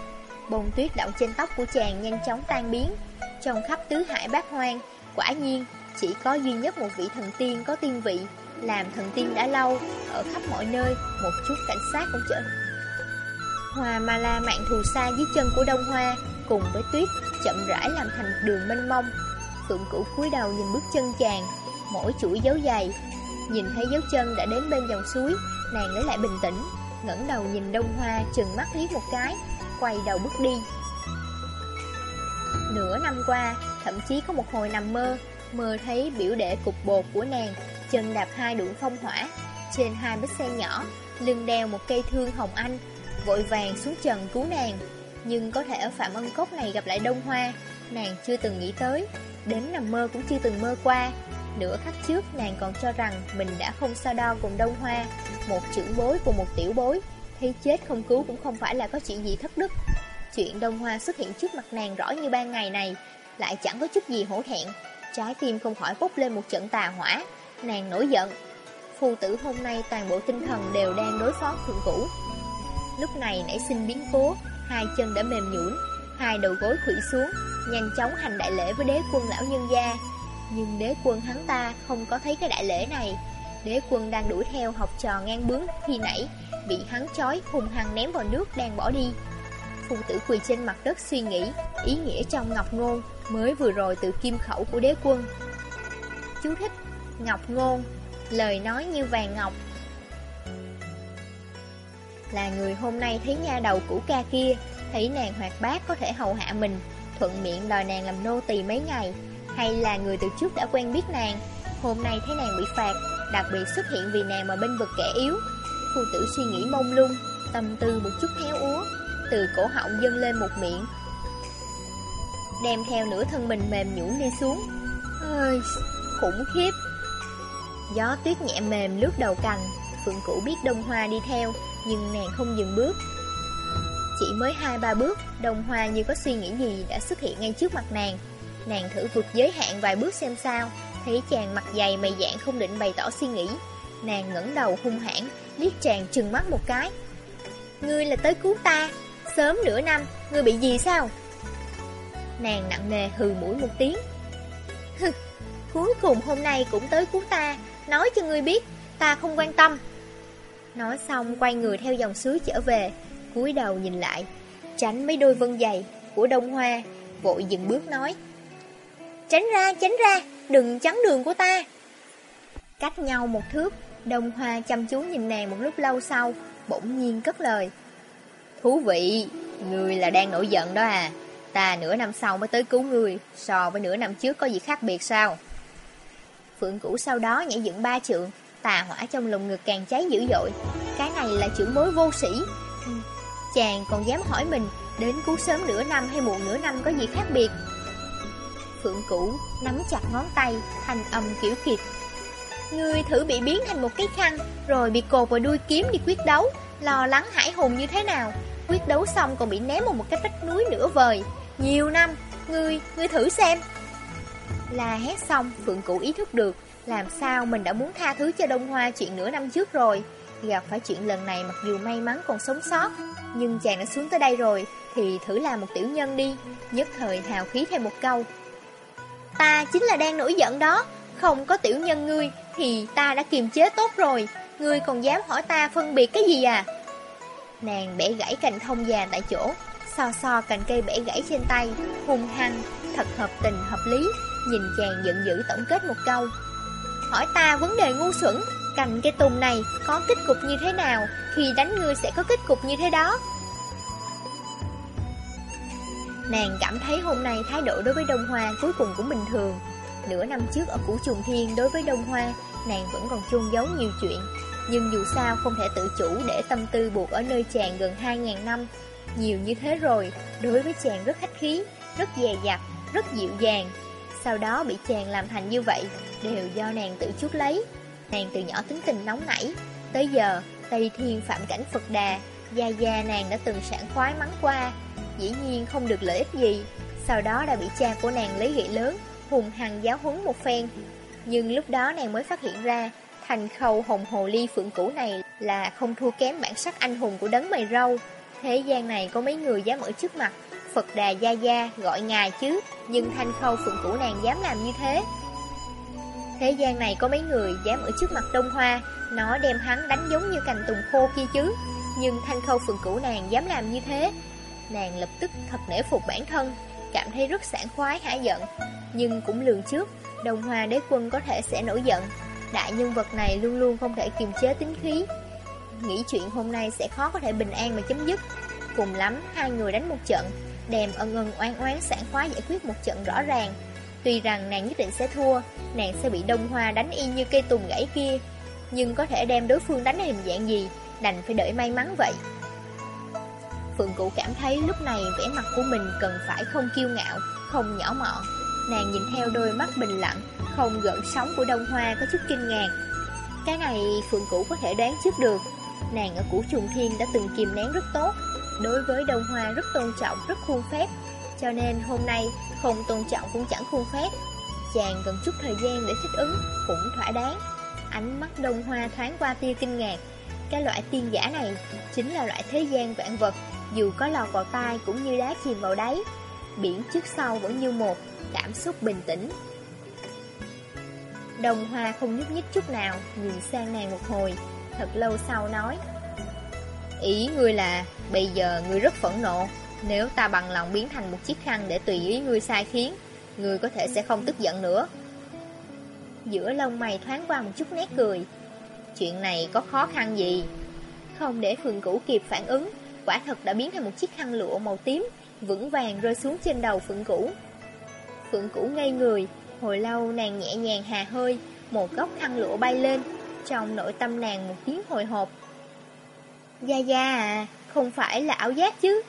Speaker 1: Bông tuyết đọng trên tóc của chàng nhanh chóng tan biến. Trong khắp tứ hải bát hoang, quả nhiên chỉ có duy nhất một vị thần tiên có tiên vị, làm thần tiên đã lâu, ở khắp mọi nơi, một chút cảnh sát cũng chở. Hoa ma la mạng thù sa dưới chân của đông hoa, cùng với tuyết, chậm rãi làm thành đường mênh mông. Phượng cửu cúi đầu nhìn bước chân chàng, mỗi chuỗi dấu giày. Nhìn thấy dấu chân đã đến bên dòng suối, nàng lấy lại bình tĩnh, ngẩng đầu nhìn đông hoa chừng mắt liếc một cái, quay đầu bước đi. Nửa năm qua, thậm chí có một hồi nằm mơ, mơ thấy biểu đệ cục bột của nàng, chân đạp hai đụng phong hỏa, trên hai bích xe nhỏ, lưng đeo một cây thương hồng anh, vội vàng xuống trần cứu nàng. Nhưng có thể ở Phạm Ân Cốc này gặp lại Đông Hoa, nàng chưa từng nghĩ tới, đến nằm mơ cũng chưa từng mơ qua. Nửa khắc trước nàng còn cho rằng mình đã không so đo cùng Đông Hoa, một trưởng bối cùng một tiểu bối, thấy chết không cứu cũng không phải là có chuyện gì thất đức. Chuyện Đông Hoa xuất hiện trước mặt nàng rõ như ban ngày này, lại chẳng có chút gì hổ thẹn, trái tim không khỏi bốc lên một trận tà hỏa, nàng nổi giận. Phu tử hôm nay toàn bộ tinh thần đều đang đối phó thượng cũ. Lúc này nảy sinh biến cố, hai chân đã mềm nhũn, hai đầu gối khủy xuống, nhanh chóng hành đại lễ với đế quân lão nhân gia. Nhưng đế quân hắn ta không có thấy cái đại lễ này. Đế quân đang đuổi theo học trò ngang bướng khi nãy, bị hắn chói hùng hăng ném vào nước đang bỏ đi. phụ tử quỳ trên mặt đất suy nghĩ, ý nghĩa trong ngọc ngôn mới vừa rồi từ kim khẩu của đế quân. Chú thích Ngọc ngôn, lời nói như vàng ngọc. Là người hôm nay thấy nha đầu cũ ca kia, thấy nàng hoạt bát có thể hầu hạ mình, thuận miệng đòi nàng làm nô tỳ mấy ngày, hay là người từ trước đã quen biết nàng, hôm nay thấy nàng bị phạt, đặc biệt xuất hiện vì nàng mà bên vực kẻ yếu. Phu tử suy nghĩ mông lung, tâm tư một chút héo úa, từ cổ họng dâng lên một miệng. Đem theo nửa thân mình mềm nhũn đi xuống. Ơi, khủng khiếp. Gió tuyết nhẹ mềm lướt đầu cành, Phượng Cũ biết Đông Hoa đi theo, nhưng nàng không dừng bước. Chỉ mới hai ba bước, đồng Hoa như có suy nghĩ gì đã xuất hiện ngay trước mặt nàng. Nàng thử vượt giới hạn vài bước xem sao, thấy chàng mặt dày mày dạng không định bày tỏ suy nghĩ. Nàng ngẩng đầu hung hãn, liếc chàng trừng mắt một cái. Ngươi là tới cứu ta, sớm nửa năm, ngươi bị gì sao? Nàng nặng nề hừ mũi một tiếng. Hừ, cuối cùng hôm nay cũng tới cứu ta, nói cho ngươi biết, ta không quan tâm. Nói xong quay người theo dòng suối trở về, cúi đầu nhìn lại, tránh mấy đôi vân dày của Đông Hoa, vội dừng bước nói. Tránh ra, tránh ra, đừng chắn đường của ta. Cách nhau một thước, Đông Hoa chăm chú nhìn nàng một lúc lâu sau, bỗng nhiên cất lời. Thú vị, người là đang nổi giận đó à. Ta nửa năm sau mới tới cứu người, so với nửa năm trước có gì khác biệt sao? Phượng Cũ sau đó nhảy dựng ba trượng, tà hỏa trong lồng ngực càng cháy dữ dội. Cái này là trưởng bối vô sĩ. Chàng còn dám hỏi mình, đến cứu sớm nửa năm hay muộn nửa năm có gì khác biệt? Phượng Cũ nắm chặt ngón tay, thành âm kiểu kiệt. Ngươi thử bị biến thành một cái khăn, rồi bị cột vào đuôi kiếm đi quyết đấu, lo lắng hải hùng như thế nào. Quyết đấu xong còn bị ném vào một cái vách núi nửa vời. Nhiều năm, ngươi, ngươi thử xem. Là hét xong, Phượng Cũ ý thức được, làm sao mình đã muốn tha thứ cho Đông Hoa chuyện nửa năm trước rồi. Gặp phải chuyện lần này mặc dù may mắn còn sống sót, nhưng chàng đã xuống tới đây rồi, thì thử làm một tiểu nhân đi. Nhất thời hào khí thêm một câu. Ta chính là đang nổi giận đó, không có tiểu nhân ngươi thì ta đã kiềm chế tốt rồi, ngươi còn dám hỏi ta phân biệt cái gì à? Nàng bẻ gãy cành thông già tại chỗ, so so cành cây bẻ gãy trên tay, hung hăng, thật hợp tình hợp lý, nhìn chàng giận dữ tổng kết một câu. Hỏi ta vấn đề ngu xuẩn, cành cây tùng này có kết cục như thế nào, khi đánh ngươi sẽ có kết cục như thế đó. Nàng cảm thấy hôm nay thái độ đối với Đông Hoa cuối cùng cũng bình thường. Nửa năm trước ở Củ Trùng Thiên đối với Đông Hoa, nàng vẫn còn chôn giấu nhiều chuyện. Nhưng dù sao không thể tự chủ để tâm tư buộc ở nơi chàng gần 2.000 năm. Nhiều như thế rồi, đối với chàng rất khách khí, rất dè dặt, rất dịu dàng. Sau đó bị chàng làm thành như vậy, đều do nàng tự chuốc lấy. Nàng từ nhỏ tính tình nóng nảy. Tới giờ, Tây Thiên Phạm Cảnh Phật Đà, Gia Gia nàng đã từng sản khoái mắng qua. Dĩ nhiên không được lợi ích gì. Sau đó đã bị cha của nàng lấy gậy lớn, hùng hằng giáo huấn một phen. Nhưng lúc đó nàng mới phát hiện ra, thành khâu hồng hồ ly phượng cũ này là không thua kém bản sắc anh hùng của đấng mày râu. Thế gian này có mấy người dám ở trước mặt, Phật Đà Gia Gia gọi ngài chứ, nhưng thanh khâu phượng cũ nàng dám làm như thế. Thế gian này có mấy người dám ở trước mặt Đông Hoa, nó đem hắn đánh giống như cành tùng khô kia chứ, nhưng thanh khâu phượng cũ nàng dám làm như thế. Nàng lập tức thật nể phục bản thân, cảm thấy rất sảng khoái hả giận, nhưng cũng lường trước, Đồng Hoa đế quân có thể sẽ nổi giận. Đại nhân vật này luôn luôn không thể kiềm chế tính khí. Nghĩ chuyện hôm nay sẽ khó có thể bình an mà chấm dứt. Cùng lắm hai người đánh một trận đèm ân ân oán oán sản khoái giải quyết một trận rõ ràng. Tuy rằng nàng nhất định sẽ thua Nàng sẽ bị đông hoa đánh y như cây tùng gãy kia Nhưng có thể đem đối phương đánh hình dạng gì Đành phải đợi may mắn vậy Phượng Cụ cảm thấy lúc này vẻ mặt của mình cần phải không kiêu ngạo, không nhỏ mọn. Nàng nhìn theo đôi mắt bình lặng, không gợn sóng của Đông Hoa có chút kinh ngạc. Cái này Phượng Cụ có thể đoán trước được. Nàng ở Củ Trùng Thiên đã từng kìm nén rất tốt, đối với Đông Hoa rất tôn trọng, rất khuôn phép. Cho nên hôm nay không tôn trọng cũng chẳng khuôn phép. Chàng cần chút thời gian để thích ứng, cũng thỏa đáng. Ánh mắt Đông Hoa thoáng qua tia kinh ngạc. Cái loại tiên giả này chính là loại thế gian vạn vật dù có lọt vào tai cũng như đá chìm vào đáy Biển trước sau vẫn như một Cảm xúc bình tĩnh Đồng hoa không nhúc nhích chút nào Nhìn sang nàng một hồi Thật lâu sau nói Ý ngươi là Bây giờ ngươi rất phẫn nộ nếu ta bằng lòng biến thành một chiếc khăn Để tùy ý ngươi sai khiến Ngươi có thể sẽ không tức giận nữa Giữa lông mày thoáng qua một chút nét cười Chuyện này có khó khăn gì Không để Phượng Cũ kịp phản ứng quả thật đã biến thành một chiếc khăn lụa màu tím, vững vàng rơi xuống trên đầu Phượng Cũ. Phượng Cũ ngây người, hồi lâu nàng nhẹ nhàng hà hơi, một góc khăn lụa bay lên, trong nội tâm nàng một tiếng hồi hộp. Gia Gia à, không phải là ảo giác chứ?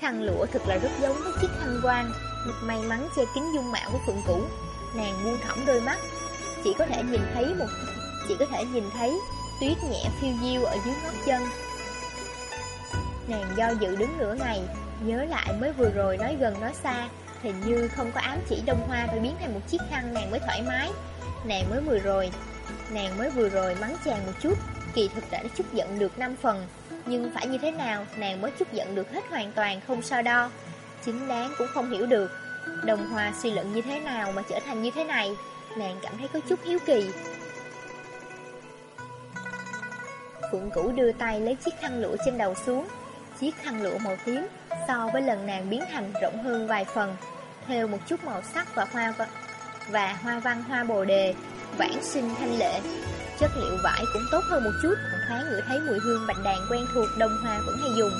Speaker 1: Khăn lụa thật là rất giống với chiếc khăn quan, may mắn che kín dung mạo của Phượng Cũ. Nàng buông thõng đôi mắt, chỉ có thể nhìn thấy một chỉ có thể nhìn thấy tuyết nhẹ phiêu diêu ở dưới ngón chân. Nàng do dự đứng nửa ngày Nhớ lại mới vừa rồi nói gần nói xa Hình như không có ám chỉ đông hoa Phải biến thành một chiếc khăn nàng mới thoải mái Nàng mới vừa rồi Nàng mới vừa rồi mắng chàng một chút Kỳ thực đã chút giận được 5 phần nhưng phải như thế nào Nàng mới chút giận được hết hoàn toàn không so đo. Chính đáng cũng không hiểu được Đồng hoa suy luận như thế nào Mà trở thành như thế này Nàng cảm thấy có chút hiếu kỳ. Phượng Cửu đưa tay lấy chiếc khăn lụa trên đầu xuống. Chiếc khăn lụa màu tím so với lần nàng biến thành rộng hơn vài phần, theo một chút màu sắc và hoa và hoa văn hoa bồ đề, vãng sinh thanh lệ. Chất liệu vải cũng tốt hơn một chút, thoáng ngửi thấy mùi hương bạch đàn quen thuộc đông hoa vẫn hay dùng.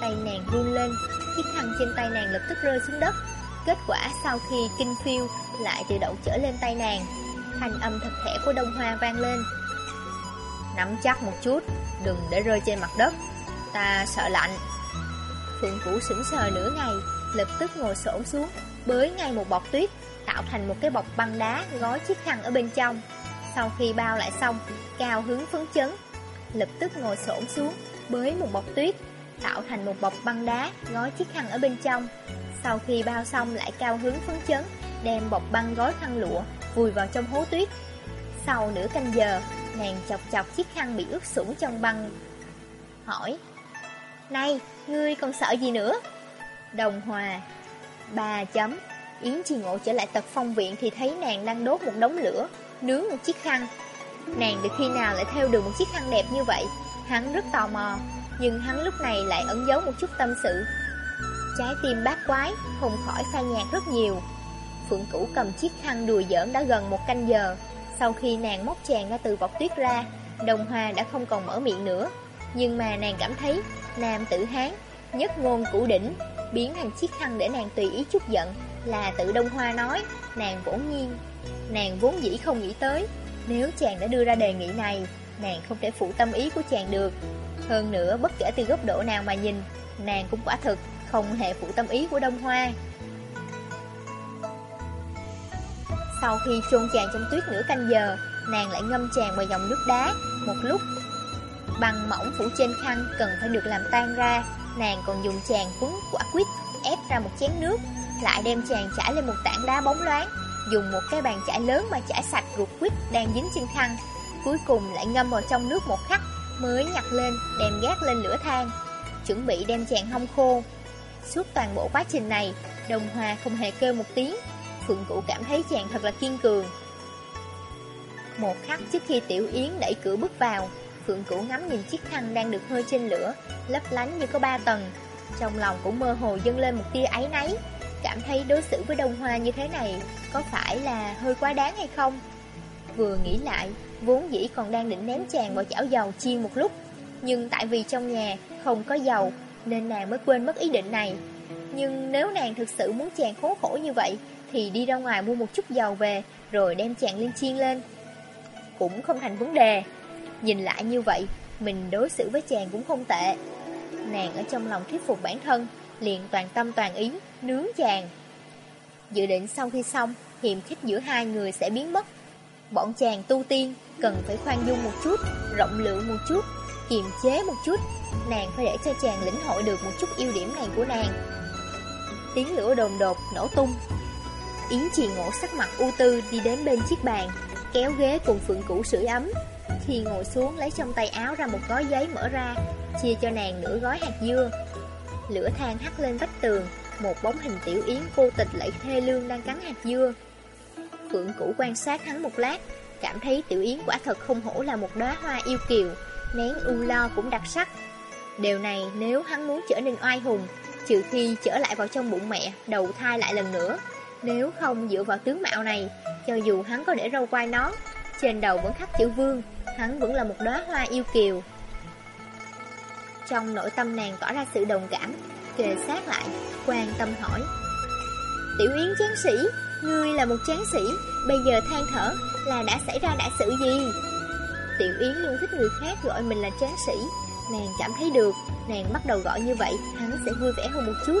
Speaker 1: Tay nàng run lên, chiếc khăn trên tay nàng lập tức rơi xuống đất. Kết quả sau khi kinh phiêu lại tự động trở lên tay nàng, thanh âm thật thẻ của đông hoa vang lên. Nắm chắc một chút, đừng để rơi trên mặt đất. Ta sợ lạnh Phượng Vũ sững sờ nửa ngày Lập tức ngồi xổm xuống Bới ngay một bọc tuyết Tạo thành một cái bọc băng đá Gói chiếc khăn ở bên trong sau khi bao lại xong Cao hướng phấn chấn Lập tức ngồi xổm xuống Bới một bọc tuyết Tạo thành một bọc băng đá Gói chiếc khăn ở bên trong. Sau khi bao xong lại cao hướng phấn chấn Đem bọc băng gói khăn lụa Vùi vào trong hố tuyết. Sau nửa canh giờ Nàng chọc chọc chiếc khăn bị ướt sũng trong băng Hỏi này, ngươi còn sợ gì nữa? Đồng Hòa Ba chấm. Yến Chi Ngộ trở lại tật phong viện thì thấy nàng đang đốt một đống lửa, nướng một chiếc khăn. Nàng được khi nào lại theo được một chiếc khăn đẹp như vậy? Hắn rất tò mò, nhưng hắn lúc này lại ẩn giấu một chút tâm sự. Trái tim bát quái, không khỏi phai nhạt rất nhiều. Phượng Cửu cầm chiếc khăn đùa giỡn đã gần một canh giờ. Sau khi nàng móc chàng ra từ vọc tuyết ra, đồng hòa đã không còn mở miệng nữa. Nhưng mà nàng cảm thấy Nam tử Hán, nhất ngôn cũ đỉnh, biến thành chiếc khăn để nàng tùy ý chút giận, là tự Đông Hoa nói, nàng vốn nhiên. Nàng vốn dĩ không nghĩ tới, nếu chàng đã đưa ra đề nghị này, nàng không thể phụ tâm ý của chàng được. Hơn nữa, bất kể từ góc độ nào mà nhìn, nàng cũng quả thực không hề phụ tâm ý của Đông Hoa. Sau khi chôn chàng trong tuyết nửa canh giờ, nàng lại ngâm chàng vào dòng nước đá, một lúc bằng mỏng phủ trên khăn cần phải được làm tan ra Nàng còn dùng chàng cuốn quả quýt Ép ra một chén nước Lại đem chàng trải lên một tảng đá bóng loáng Dùng một cái bàn chải lớn mà chải sạch ruột quýt đang dính trên khăn. Cuối cùng lại ngâm vào trong nước một khắc Mới nhặt lên đem gác lên lửa than. Chuẩn bị đem chàng hong khô. Suốt toàn bộ quá trình này Đồng Hòa không hề kêu một tiếng. Phượng Cụ cảm thấy chàng thật là kiên cường. Một khắc trước khi Tiểu Yến đẩy cửa bước vào Phượng Cửu ngắm nhìn chiếc khăn đang được hơi trên lửa, lấp lánh như có ba tầng. Trong lòng cũng mơ hồ dâng lên một tia áy náy cảm thấy đối xử với Đông Hoa như thế này có phải là hơi quá đáng hay không? Vừa nghĩ lại, vốn dĩ còn đang định ném chàng vào chảo dầu chiên một lúc, nhưng tại vì trong nhà không có dầu nên nàng mới quên mất ý định này. Nhưng nếu nàng thực sự muốn chàng khốn khổ như vậy thì đi ra ngoài mua một chút dầu về rồi đem chàng lên chiên lên. Cũng không thành vấn đề. Nhìn lại như vậy, mình đối xử với chàng cũng không tệ. Nàng ở trong lòng thuyết phục bản thân, liền toàn tâm toàn ý, nướng chàng. Dự định sau khi xong, hiềm khích giữa hai người sẽ biến mất. Bọn chàng tu tiên cần phải khoan dung một chút, rộng lượng một chút, kiềm chế một chút. Nàng phải để cho chàng lĩnh hội được một chút ưu điểm này của nàng. Tiếng lửa đồn đột, nổ tung. Yến trì ngộ sắc mặt u tư đi đến bên chiếc bàn, kéo ghế cùng phượng cũ sưởi ấm. Khi ngồi xuống lấy trong tay áo ra một gói giấy mở ra, chia cho nàng nửa gói hạt dưa. Lửa than hắt lên vách tường, một bóng hình tiểu yến vô tịch lẫy thê lương đang cắn hạt dưa. Phượng cũ quan sát hắn một lát, cảm thấy tiểu yến quả thật không hổ là một đóa hoa yêu kiều, nén u lo cũng đặc sắc. Điều này nếu hắn muốn trở nên oai hùng, trừ khi trở lại vào trong bụng mẹ, đầu thai lại lần nữa. Nếu không dựa vào tướng mạo này, cho dù hắn có để râu quai nón, trên đầu vẫn khắc chữ vương, hắn vẫn là một đóa hoa yêu kiều. Trong nội tâm nàng tỏ ra sự đồng cảm, kề sát lại, quan tâm hỏi. Tiểu Yến chán sĩ, ngươi là một chán sĩ, bây giờ than thở là đã xảy ra đại sự gì? Tiểu Yến luôn thích người khác gọi mình là chán sĩ, nàng cảm thấy được, nàng bắt đầu gọi như vậy, hắn sẽ vui vẻ hơn một chút.